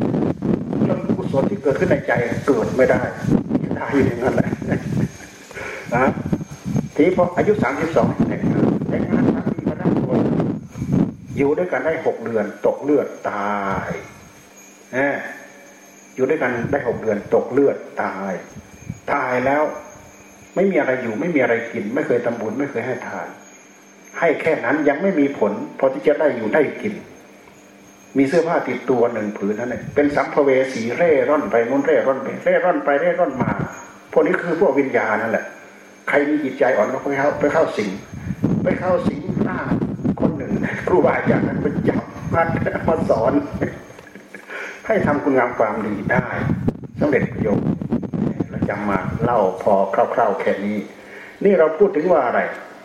จนกุศลที่เกิดขึ้นในใจเกิดไม่ได้ดายอยู่อย่างนั้นแหละนะทีพออายุสามสิบสองแต่งงานแต่งงานสามีมาได้คนอยู่ด้วยกันได้หกเดือน ตกเลือดตายอยู่ด้วยกันได้หกเดือน ตกเลือดตาย ตายแล้ว ไม่มีอะไรอยู่ไม่มีอะไรกิน ไม่เคยทำบุญไม่เคยให้ทาน ให้แค่นั้นยังไม่มีผลพอที่จะได้อยู่ได้กิน มีเสื้อผ้าติดตัวหนึ่งผืนนั่นเองเป็นสัมภเวสีเร่ร่อนไปนู้นเร่ร่อนไปเร่ร่อนไปเร่ร่อนมาพวกนี้คือพวกวิญญาณนั่นแหละ ใครมีจิตใจอ่อนก็ไปเข้าไปเข้าสิงไปเข้าสิงหน้าคนหนึ่งครูบาอาจารย์นั้นไปจับมามาสอน ให้ทำคุณงามความดีได้สำเร็จประโยชน์ จำมาเล่าพอคร่าวๆแค่นี้ นี่เราพูดถึงว่าอะไร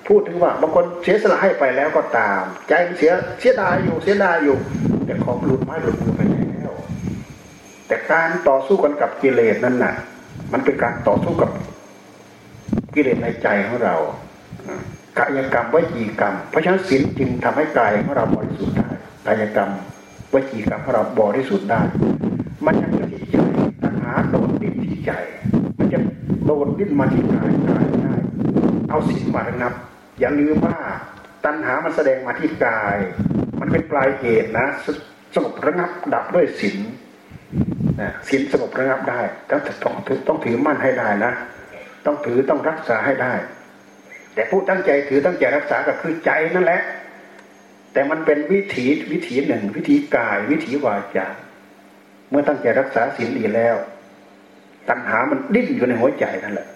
พูดถึงว่าบางคนเสียสละให้ไปแล้วก็ตาม ใจเสียเสียดายอยู่เสียดายอยู่ แต่ของหลุดไม้หลุดมือไปแล้ว แต่การต่อสู้กันกับกิเลสนั้นน่ะ มันเป็นการต่อสู้กับกิเลสในใจของเรากายกรรมวจีกรรม เพราะฉะนั้นศีลจึงทำให้กายของเราบริสุทธิ์ได้กายกรรมวจีกรรมของเราบริสุทธิ์ได้ มันจะที่ใจตัณหาโดดดิ้นที่ใจจะ โดดดิ้นมาที่กายกายได้เอาศีลมาระงับ อย่าลืมว่าตัณหามันแสดงมาที่กาย มันเป็นปลายเหตุนะสงบระงับดับด้วยศีลศีลสงบระงับได้ต้องต้องต้องถือมั่นให้ได้นะต้องถือต้องรักษาให้ได้ แต่ผู้ตั้งใจถือตั้งใจรักษาก็คือใจนั่นแหละ แต่มันเป็นวิถีวิถีหนึ่ง วิถีกาย วิถีวาจาเมื่อตั้งใจรักษาศีลดีแล้ว ตัณหามันดิ้นอยู่ในหัวใจนั่นแหละ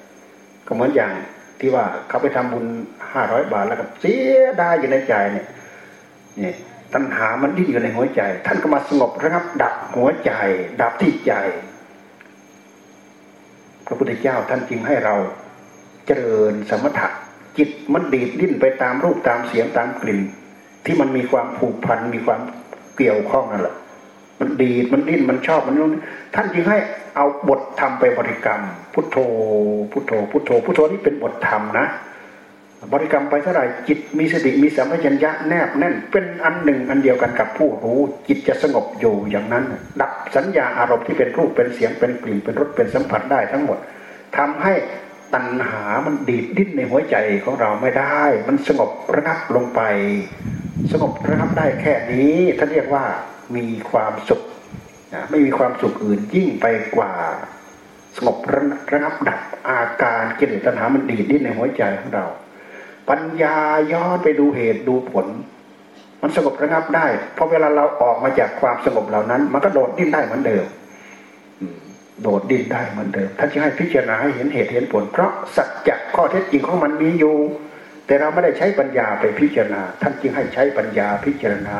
ก็เหมือนอย่างที่ว่าเขาไปทำบุญห้าร้อยบาทแล้วก็เสียได้อยู่ในใจเนี่ยนี่ตัณหามันดิ้นอยู่ในหัวใจ ท่านก็มาสงบระงับ ดับหัวใจ ดับที่ใจ พระพุทธเจ้าท่านจึงให้เราเจริญสมถะจิตมันดีดดิ้นไปตามรูปตามเสียงตามกลิ่น ที่มันมีความผูกพันมีความเกี่ยวข้องนั่นแหละ มันดีดมันดิ้นมันชอบมันนู้นท่านจึงให้เอาบทธรรมไปบริกรรม พุทโธ พุทโธ พุทโธ พุทโธนี่เป็นบทธรรมนะบริกรรมไปเท่าไหร่จิตมีสติมีสัมปชัญญะแนบแน่นเป็นอันหนึ่งอันเดียวกันกับผู้รู้ จิตจะสงบอยู่อย่างนั้น ดับสัญญาอารมณ์ที่เป็นรูปเป็นเสียงเป็นกลิ่นเป็นรสเป็นสัมผัสได้ทั้งหมดทำให้ตัณหามันดีดดิ้นในหัวใจของเราไม่ได้ มันสงบระงับลงไป สงบระงับได้แค่นี้ท่านเรียกว่า มีความสุขไม่มีความสุขอื่นยิ่งไปกว่าสงบระงับดับอาการกิเลสตัณหามันดีดดิ้นในหัวใจของเรา ปัญญาย้อนไปดูเหตุดูผล มันสงบระงับได้พอเวลาเราออกมาจากความสงบเหล่านั้น มันก็โดดดิ้นได้เหมือนเดิมโดดดิ้นได้เหมือนเดิมท่านจะให้พิจารณาให้เห็นเหตุเห็นผล เพราะสัจจะข้อเท็จจริงของมันมีอยู่ แต่เราไม่ได้ใช้ปัญญาไปพิจารณา ท่านจึงให้ใช้ปัญญาพิจารณา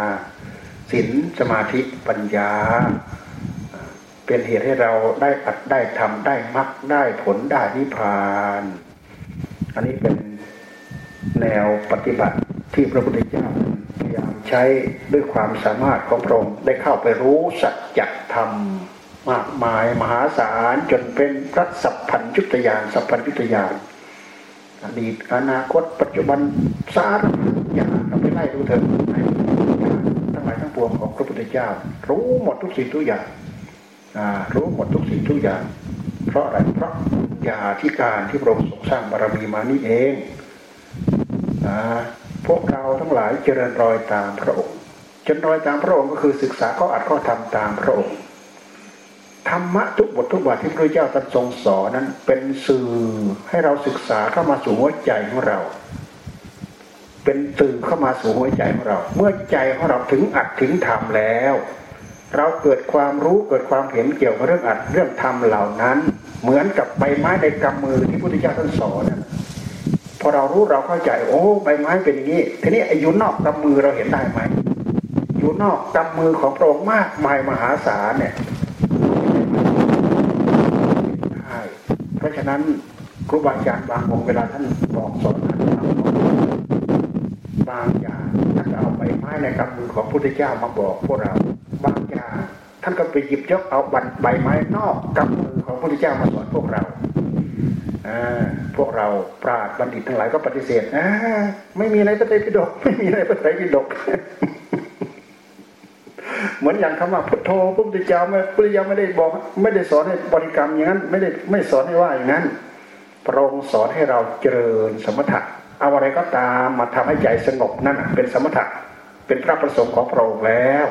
ศีลสมาธิปัญญา เป็นเหตุให้เราได้อัดได้ทำได้มรรคได้ผลได้นิพพาน อันนี้เป็นแนวปฏิบัติที่พระพุทธเจ้าพยายามใช้ด้วยความสามารถของพระองค์ได้เข้าไปรู้สัจธรรมมากมายมหาศาลจนเป็นพระสัพพัญยุตยานสัพพัญยุตยานอดีตอนาคต ปัจจุบันสารอย่างเราไปไล่ดูเถอะ ปวงของพระพุทธเจ้า รู้หมดทุกสิ่งทุกอย่างรู้หมดทุกสิ่งทุกอย่าง เพราะอะไรเพราะยาที่การที่พระองค์ทรงสร้างบารมีมานี่เองพวกเราทั้งหลายเจริญรอยตามพระองค์เจริญรอยตามพระองค์ก็คือศึกษาข้ออัดข้อทำตามพระองค์ธรรมะทุกบททุกบทที่พระเจ้าตรัสทรงสอนนั้นเป็นสื่อให้เราศึกษาเข้ามาสู่หัวใจของเรา เป็นสื่อเข้ามาสู่หัวใจของเรา เมื่อใจของเราถึงอัดถึงทำแล้ว เราเกิดความรู้เกิดความเห็นเกี่ยวกับเรื่องอัดเรื่องทำเหล่านั้น เหมือนกับใบไม้ในกำมือที่พุทธเจ้าท่านสอนพอเรารู้เราเข้าใจ โอ้ใบไม้เป็นอย่างนี้ ทีนี้อยู่นอกกำมือเราเห็นได้ไหมอยู่นอกกำมือของพระองค์มากมายมหาศาลเนี่ยใช่เพราะฉะนั้นครูบาอาจารย์บางองค์เวลาท่านบอกสอนท่าน บางอย่างท่านเอาใบไม้ในกำมือของพระพุทธเจ้ามาบอกพวกเราบางอย่างท่านก็ไปหยิบยกเอาใบไม้นอกกำมือของพระพุทธเจ้ามาสอนพวกเราพวกเราปราดบัณฑิตทั้งหลายก็ปฏิเสธไม่มีในพระไตรปิฎกไม่มีในพระไตรปิฎกเหมือนอย่างคำว่าพุทโธพระพุทธเจ้าไม่พุทธเจ้าไม่ได้บอก ไม่ได้สอนให้บริกรรมอย่างนั้น ไม่ได้ไม่สอนให้ว่าอย่างนั้นพระองค์สอนให้เราเจริญสมถะ เอาอะไรก็ตามมาทำให้ใจสงบนั่นเป็นสมถะเป็นพระประสงค์ของพระองค์แล้ว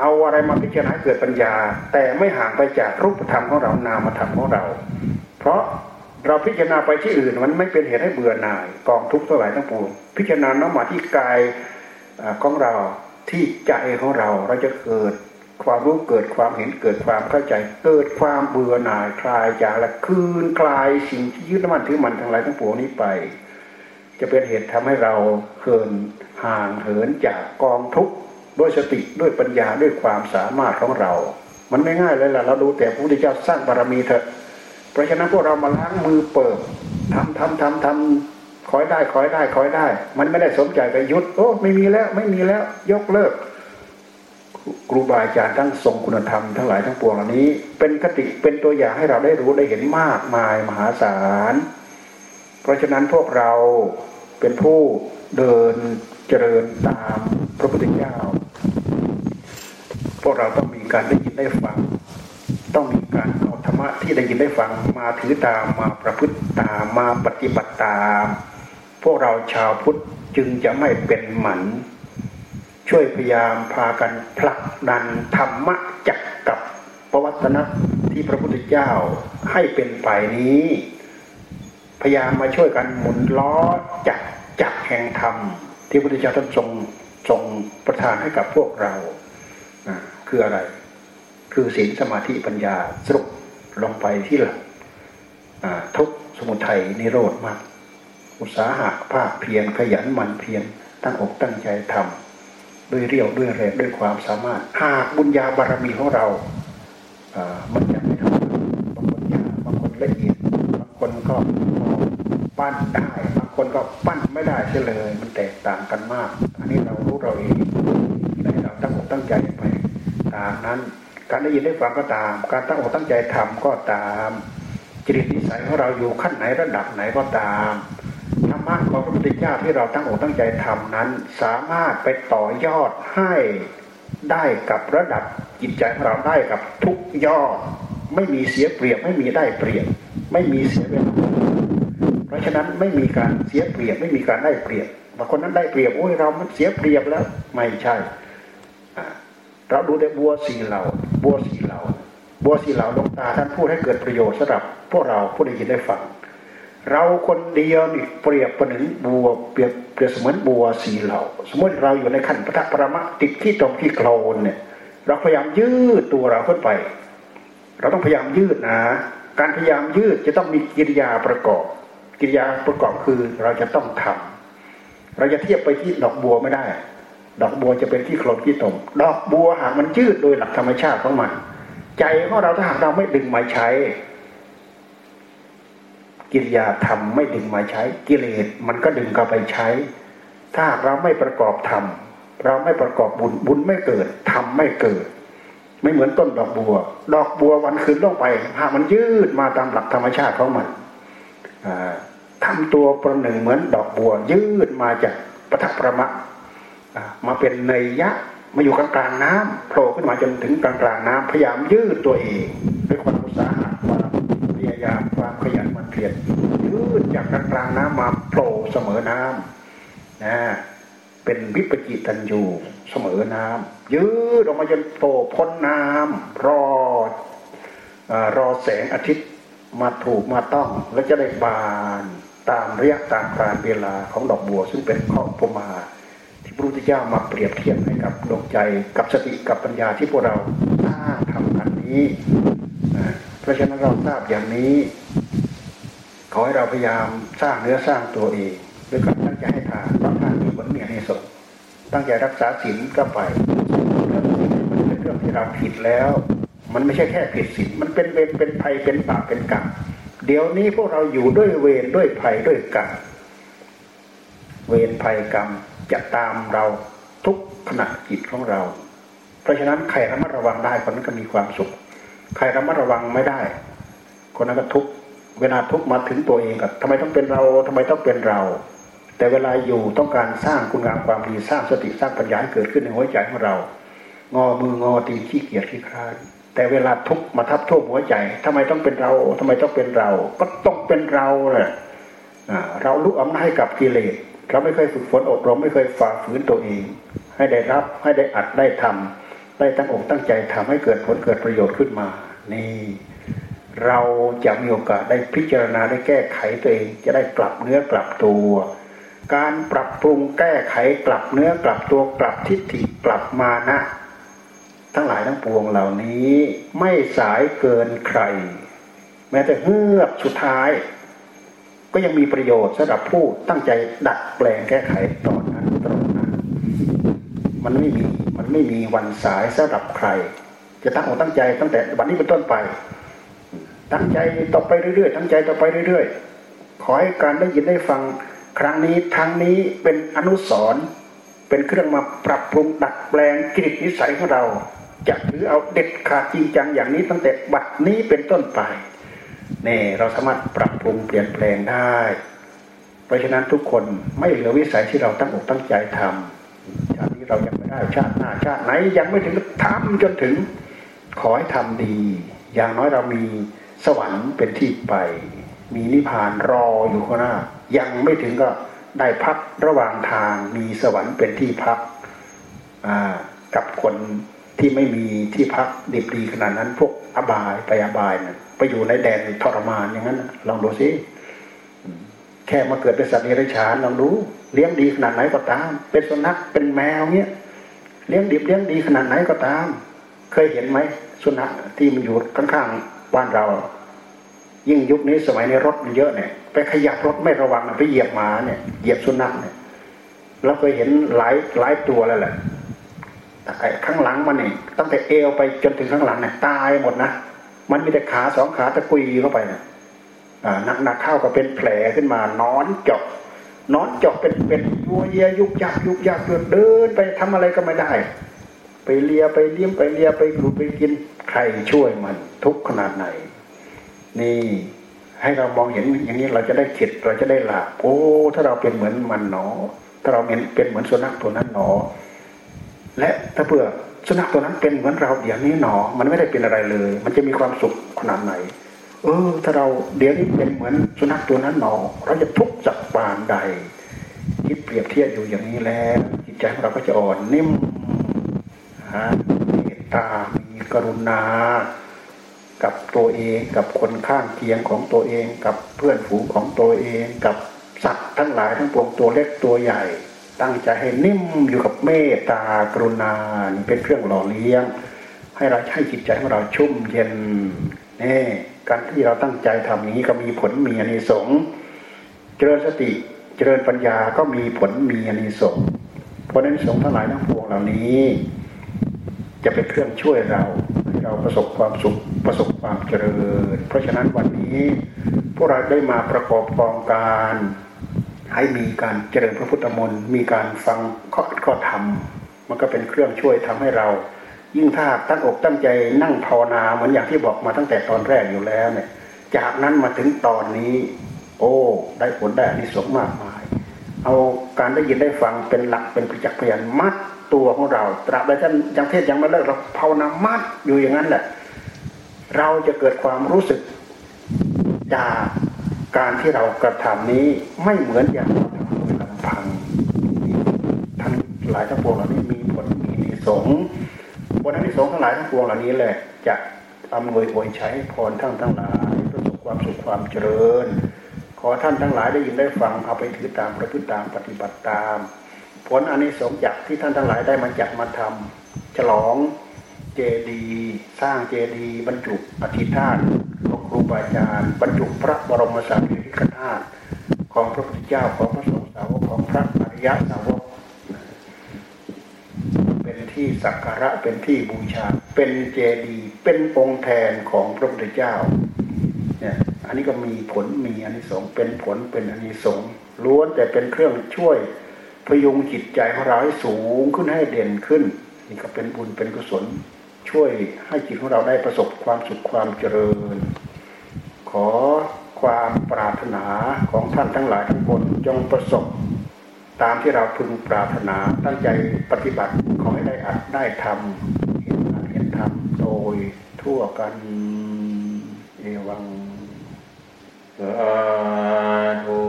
เอาอะไรมาพิจารณาเกิดปัญญา แต่ไม่ห่างไปจากรูปธรรมของเรานามธรรมของเรา เพราะเราพิจารณาไปที่อื่นมันไม่เป็นเหตุให้เบื่อหน่ายกองทุกข์ทั้งหลายทั้งปวงพิจารณาน้อมาที่กายของเราที่ใจของเราเราจะเกิดความรู้เกิดความเห็นเกิดความเข้าใจ เกิดความเบื่อหน่ายคลายจากและคืนคลายสิ่งที่ยึดมั่นถือมันทั้งหลายทั้งปวงนี้ไป จะเป็นเหตุทำให้เราเคินห่างเหินจากกองทุกข์ด้วยสติด้วยปัญญาด้วยความสามารถของเรา มันไม่ง่ายเลยล่ะเราดูแต่พระพุทธเจ้าสร้างบารมีเถอะ เพราะฉะนั้นพวกเรามาล้างมือเปิดทำทำทำทำคอยได้คอยได้คอยได้ มันไม่ได้สมใจไปยุดโอ้ไม่มีแล้วไม่มีแล้วยกเลิกครูบาอาจารย์ทั้งทรงคุณธรรมทั้งหลายทั้งปวงเหล่านี้ เป็นคติเป็นตัวอย่างให้เราได้รู้ได้เห็นมากมายมหาศาล เพราะฉะนั้นพวกเรา เป็นผู้เดินเจริญตามพระพุทธเจ้า พวกเราต้องมีการได้ยินได้ฟัง ต้องมีการเอาธรรมะที่ได้ยินได้ฟังมาถือตามมาประพฤติตามมาปฏิบัติตาม พวกเราชาวพุทธจึงจะไม่เป็นหมัน ช่วยพยายามพากันผลักดันธรรมะจักกับประวัตนะที่พระพุทธเจ้าให้เป็นไปนี้ พยายามมาช่วยกันหมุนล้อจัก จักแห่งธรรม ที่พระพุทธเจ้าท่านทรงทรงประทานให้กับพวกเราคืออะไร คือศีลสมาธิปัญญาสรุปลงไปที่หลักทุกสมุทัยนิโรธมากอุตสาหะภาคเพียรขยันหมั่นเพียรตั้งอกตั้งใจทำด้วยเรียวด้วยแรงด้วยความสามารถหากบุญญาบารมีของเรามันจะไม่ทำบางคนยากบางคนละเอียดบางคนก็ปั้นได้ คนก็ปั้นไม่ได้เฉลย มันแตกต่างกันมาก อันนี้เรารู้เราเองให้เราตั้งอกตั้งใจไป ตามนั้น การได้ยินได้ฟังก็ตาม การตั้งอกตั้งใจทำก็ตามจิตนิสัยของเราอยู่ขั้นไหนระดับไหนก็ตามธรรมะของพระพุทธเจ้าที่เราตั้งอกตั้งใจทำนั้น สามารถไปต่อยอดให้ได้กับระดับจิตใจของเราได้กับทุกยอด ไม่มีเสียเปรียบไม่มีได้เปรียบ ไม่มีเสียเวลา เพราะฉะนั้นไม่มีการเสียเปรียบไม่มีการได้เปรียบบางคนนั้นได้เปรียบโอ้ยเรามันเสียเปรียบแล้ว ไม่ใช่เราดูแต่บัวสีเหล่าบัวสีเหล่าบัวสีเหล่าลงตาท่านพูดให้เกิดประโยชน์สำหรับพวกเราผู้ได้ยินได้ฟังเราคนเดียวนี่เปรียบประหนึ่งบัวเปรียบเปรียบเสมือนบัวสีเหล่าสมมติเราอยู่ในขั้นพระประมะติดที่ตรงที่โคลนเนี่ย เราพยายามยืดตัวเราขึ้นไป เราต้องพยายามยืดนะ การพยายามยืดจะต้องมีกิริยาประกอบ กิริยาประกอบคือเราจะต้องทำเราจะเทียบไปที่ดอกบัวไม่ได้ ดอกบัวจะเป็นที่โคลนที่ตมดอกบัวหากมันยืดโดยหลักธรรมชาติของมัน ใจของเราถ้าหากเราไม่ดึงมาใช้ กิริยาธรรมไม่ดึงมาใช้ กิเลสมันก็ดึงเข้าไปใช้ ถ้าเราไม่ประกอบธรรมเราไม่ประกอบบุญบุญไม่เกิดธรรมไม่เกิด ไม่เหมือนต้นดอกบัว ดอกบัววันคืนลงไปหากมันยืดมาตามหลักธรรมชาติของมัน ทำตัวประหนึ่งเหมือนดอกบัว ยืดมาจากปฐประมะมาเป็นเนยยะมาอยู่กลางกลางน้ำโผล่ขึ้นมาจนถึงกลางกลางน้ำพยายามยืดตัวเองด้วยความอุตสาหะความพยายามความขยันมันเพียรยืดจากกลางกลางน้ำมาโผล่เสมอน้ำนะเป็นวิปจิตันยูเสมอน้ำยืดออกมาจนโผล่พ้นน้ำรอรอแสงอาทิตย์มาถูกมาต้องแล้วจะได้บาน ตามระยะตามการเวลาของดอกบัว ซึ่งเป็นของพมา ที่พระพุทธเจ้ามาเปรียบเทียบให้กับดวงใจกับสติกับปัญญาที่พวกเราสร้าทำอันนี้เพราะฉะนั้นเราทราบอย่างนี้ขอให้เราพยายามสร้างเนื้อสร้างตัวเองด้วยการตั้งใจให้ทานเพราะทานมีผลมีในสงตั้งใจรักษาศีลก็ไปเรื่องนี้มันเป็นเรื่องที่เราผิดแล้ว มันไม่ใช่แค่ผิดศีลมันเป็นเวรเป็นภัยเป็นบาปเป็นกรรม เดี๋ยวนี้พวกเราอยู่ด้วยเวรด้วยภัยด้วยกรรมเวรภัยกรรมจะตามเราทุกขณะจิตของเรา เพราะฉะนั้นใครระมัดระวังได้คนนั้นก็มีความสุข ใครระมัดระวังไม่ได้ คนนั้นก็ทุกเวลาทุกมาถึงตัวเองกับทำไมต้องเป็นเราทำไมต้องเป็นเรา แต่เวลาอยู่ต้องการสร้างคุณงามความดีสร้างสติสร้างปัญญาให้เกิดขึ้นในหัวใจของเรา งอมืองอตีขี้เกียจขี้คร้าน แต่เวลาทุกมาทับทั่วหัวใจทำไมต้องเป็นเราทำไมต้องเป็นเรา ก็ต้องเป็นเราแหละเราลุกอำนาจให้กับกิเลสเราไม่เคยฝึกฝนอบรมไม่เคยฝ่าฝืนตัวเอง ให้ได้รับให้ได้อัดได้ทำได้ตั้งอกตั้งใจทำให้เกิดผลเกิดประโยชน์ขึ้นมา นี่ เราจะมีโอกาสได้พิจารณาได้แก้ไขตัวเองจะได้กลับเนื้อกลับตัวการปรับปรุงแก้ไขกลับเนื้อกลับตัวกลับทิฏฐิกลับมานะ ทั้งหลายทั้งปวงเหล่านี้ไม่สายเกินใคร แม้แต่เฮือกสุดท้าย ก็ยังมีประโยชน์สำหรับผู้ตั้งใจดัดแปลงแก้ไขตอนนั้นตรงนั้นมันไม่มีมันไม่มีวันสายสำหรับใคร จะตั้งอกตั้งใจตั้งแต่วันนี้เป็นต้นไป ตั้งใจต่อไปเรื่อยๆตั้งใจต่อไปเรื่อยๆขอให้การได้ยินได้ฟังครั้งนี้ทั้งนี้เป็นอนุสรณ์เป็นเครื่องมาปรับปรุงดัดแปลงกิจนิสัยของเรา จะถือเอาเด็ดขาดจริงจังอย่างนี้ตั้งแต่บัดนี้เป็นต้นไปนี่เราสามารถปรับปรุงเปลี่ยนแปลงได้ เพราะฉะนั้นทุกคนไม่เหลือวิสัยที่เราตั้งอกตั้งใจทำชาตินี้เรายังไม่ได้ชาติหน้าชาติไหนยังไม่ถึงทำจนถึงขอให้ทำดี อย่างน้อยเรามีสวรรค์เป็นที่ไป มีนิพพานรออยู่ข้างหน้า ยังไม่ถึงก็ได้พักระหว่างทางมีสวรรค์เป็นที่พักกับคน ที่ไม่มีที่พักดีดีขนาดนั้น พวกอบายไปอบายนะไปอยู่ในแดนทรมานอย่างนั้นลองดูสิแค่มาเกิดเป็นสัตว์เดรัจฉานลองดูเลี้ยงดีขนาดไหนก็ตาม เป็นสุนัขเป็นแมวเนี้ยเลี้ยงดีเลี้ยงดีขนาดไหนก็ตาม เคยเห็นไหมสุนัขที่มันอยู่ข้างๆบ้านเรา ยิ่งยุคนี้สมัยนี้รถมันเยอะเนี่ย ไปขยับรถไม่ระวังไปเหยียบหมาเนี่ยเหยียบสุนัขเนี่ยเราเคยเห็นหลายหลายตัวแล้วแหละ ข้างหลังมันนี่ตั้งแต่เอวไปจนถึงข้างหลังเนี่ยตายหมดนะมันมีแต่ขาสองขาตะกุยเข้าไปนะหนักหนักเข้าก็เป็นแผลขึ้นมานอนจาะนอนจาะเป็นเป็นยัวเยียยุกยักยุกยักเดินไปทำอะไรก็ไม่ได้ ไปเลียไปเลี้ยมไปเลียไปกรูไปกินใครช่วยมันทุกขนาดไหน นี่ให้เรามองเห็นอย่างนี้เราจะได้ขิดเราจะได้หลับโอ้ถ้าเราเป็นเหมือนมันหนอ ถ้าเราเป็นเป็นเหมือนสุนัขตัวนั้นหนอ และถ้าเผื่อสุนัขตัวนั้นเป็นเหมือนเราอย่างนี้หนอ มันไม่ได้เป็นอะไรเลย มันจะมีความสุขขนาดไหน เออ ถ้าเราเดี๋ยวนี้เป็นเหมือนสุนัขตัวนั้นหนอ เราจะทุกข์จากปานใดคิดเปรียบเทียบอยู่อย่างนี้แล้วจิตใจของเราก็จะอ่อนนิ่มฮะเมตตา มีกรุณา กับตัวเองกับคนข้างเคียงของตัวเอง กับเพื่อนฝูงของตัวเอง กับสัตว์ทั้งหลายทั้งปวงตัวเล็กตัวใหญ่ ตั้งใจให้นิ่มอยู่กับเมตตากรุณาเป็นเครื่องหล่อเลี้ยง ให้เราให้จิตใจของเราชุ่มเย็นนี่การที่เราตั้งใจทำอย่างนี้ก็มีผลมีอานิสงส์เจริญสติเจริญปัญญาก็มีผลมีอานิสงส์เพราะนั้นสงส์ทั้งหลายทั้งปวงเหล่านี้ จะเป็นเครื่องช่วยเราให้เราประสบความสุขประสบความเจริญ เพราะฉะนั้นวันนี้พวกเราได้มาประกอบกองการ ให้มีการเจริญพระพุทธมนต์มีการฟังข้อข้อธรรม มันก็เป็นเครื่องช่วยทำให้เรา ยิ่งถ้าตั้งอกตั้งใจนั่งภาวนาเหมือนอย่างที่บอกมาตั้งแต่ตอนแรกอยู่แล้วเนี่ย จากนั้นมาถึงตอนนี้ โอ้ ได้ผลได้อนิสงส์มากมาย เอาการได้ยินได้ฟังเป็นหลักเป็นประจักษ์พยานมัดตัวของเรา ตราบใดท่านยังเทศยังไม่เลิกเราภาวนามัดอยู่อย่างนั้นแหละ เราจะเกิดความรู้สึกจาก การที่เรากระทำนี้ไม่เหมือนอย่างเราทำโดยลำพังทั้งหลายทั้งปวงเหล่านี้มีผลมีนิสงผลนิสงทั้งหลายทั้งปวงเหล่านี้แหละจะอำนวยอวยใช้พรทั้งทั้งหลายประสบความสุขความเจริญ ขอท่านทั้งหลายได้ยินได้ฟังเอาไปถือตามประพฤติตามปฏิบัติตาม ผลอนิสงส์จากที่ท่านทั้งหลายได้มาจัดมาทำฉลอง จดีย์สร้างเจดีย์บรรจุอธิธาตุของครูบาอาจารย์บรรจุพระบรมสารีริกธาตุของพระพุทธเจ้าของพระสงฆ์สาวกของพระอริยสาวก เป็นที่สักการะเป็นที่บูชา เป็นเจดีย์เป็นองค์แทนของพระพุทธเจ้าเนี่ยอันนี้ก็มีผลมีอานิสงส์เป็นผลเป็นอานิสงส์ล้วนแต่เป็นเครื่องช่วยพยุงจิตใจของเราให้สูงขึ้นให้เด่นขึ้นนี่ก็เป็นบุญเป็นกุศล ช่วยให้จิตของเราได้ประสบความสุขความเจริญ ขอความปรารถนาของท่านทั้งหลายทั้งคนจงประสบ ตามที่เราพึงปรารถนาตั้งใจปฏิบัติขอให้ได้อัดได้ทำเห็นอัดเห็นทำโดยทั่วกันเอวังสาธุ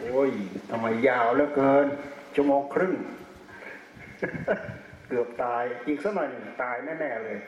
โอ้ยทำไมยาวเหลือเกินชั่วโมงครึ่งเกือบตายอีกสักหน่อยหนึ่งตายแน่ๆเลย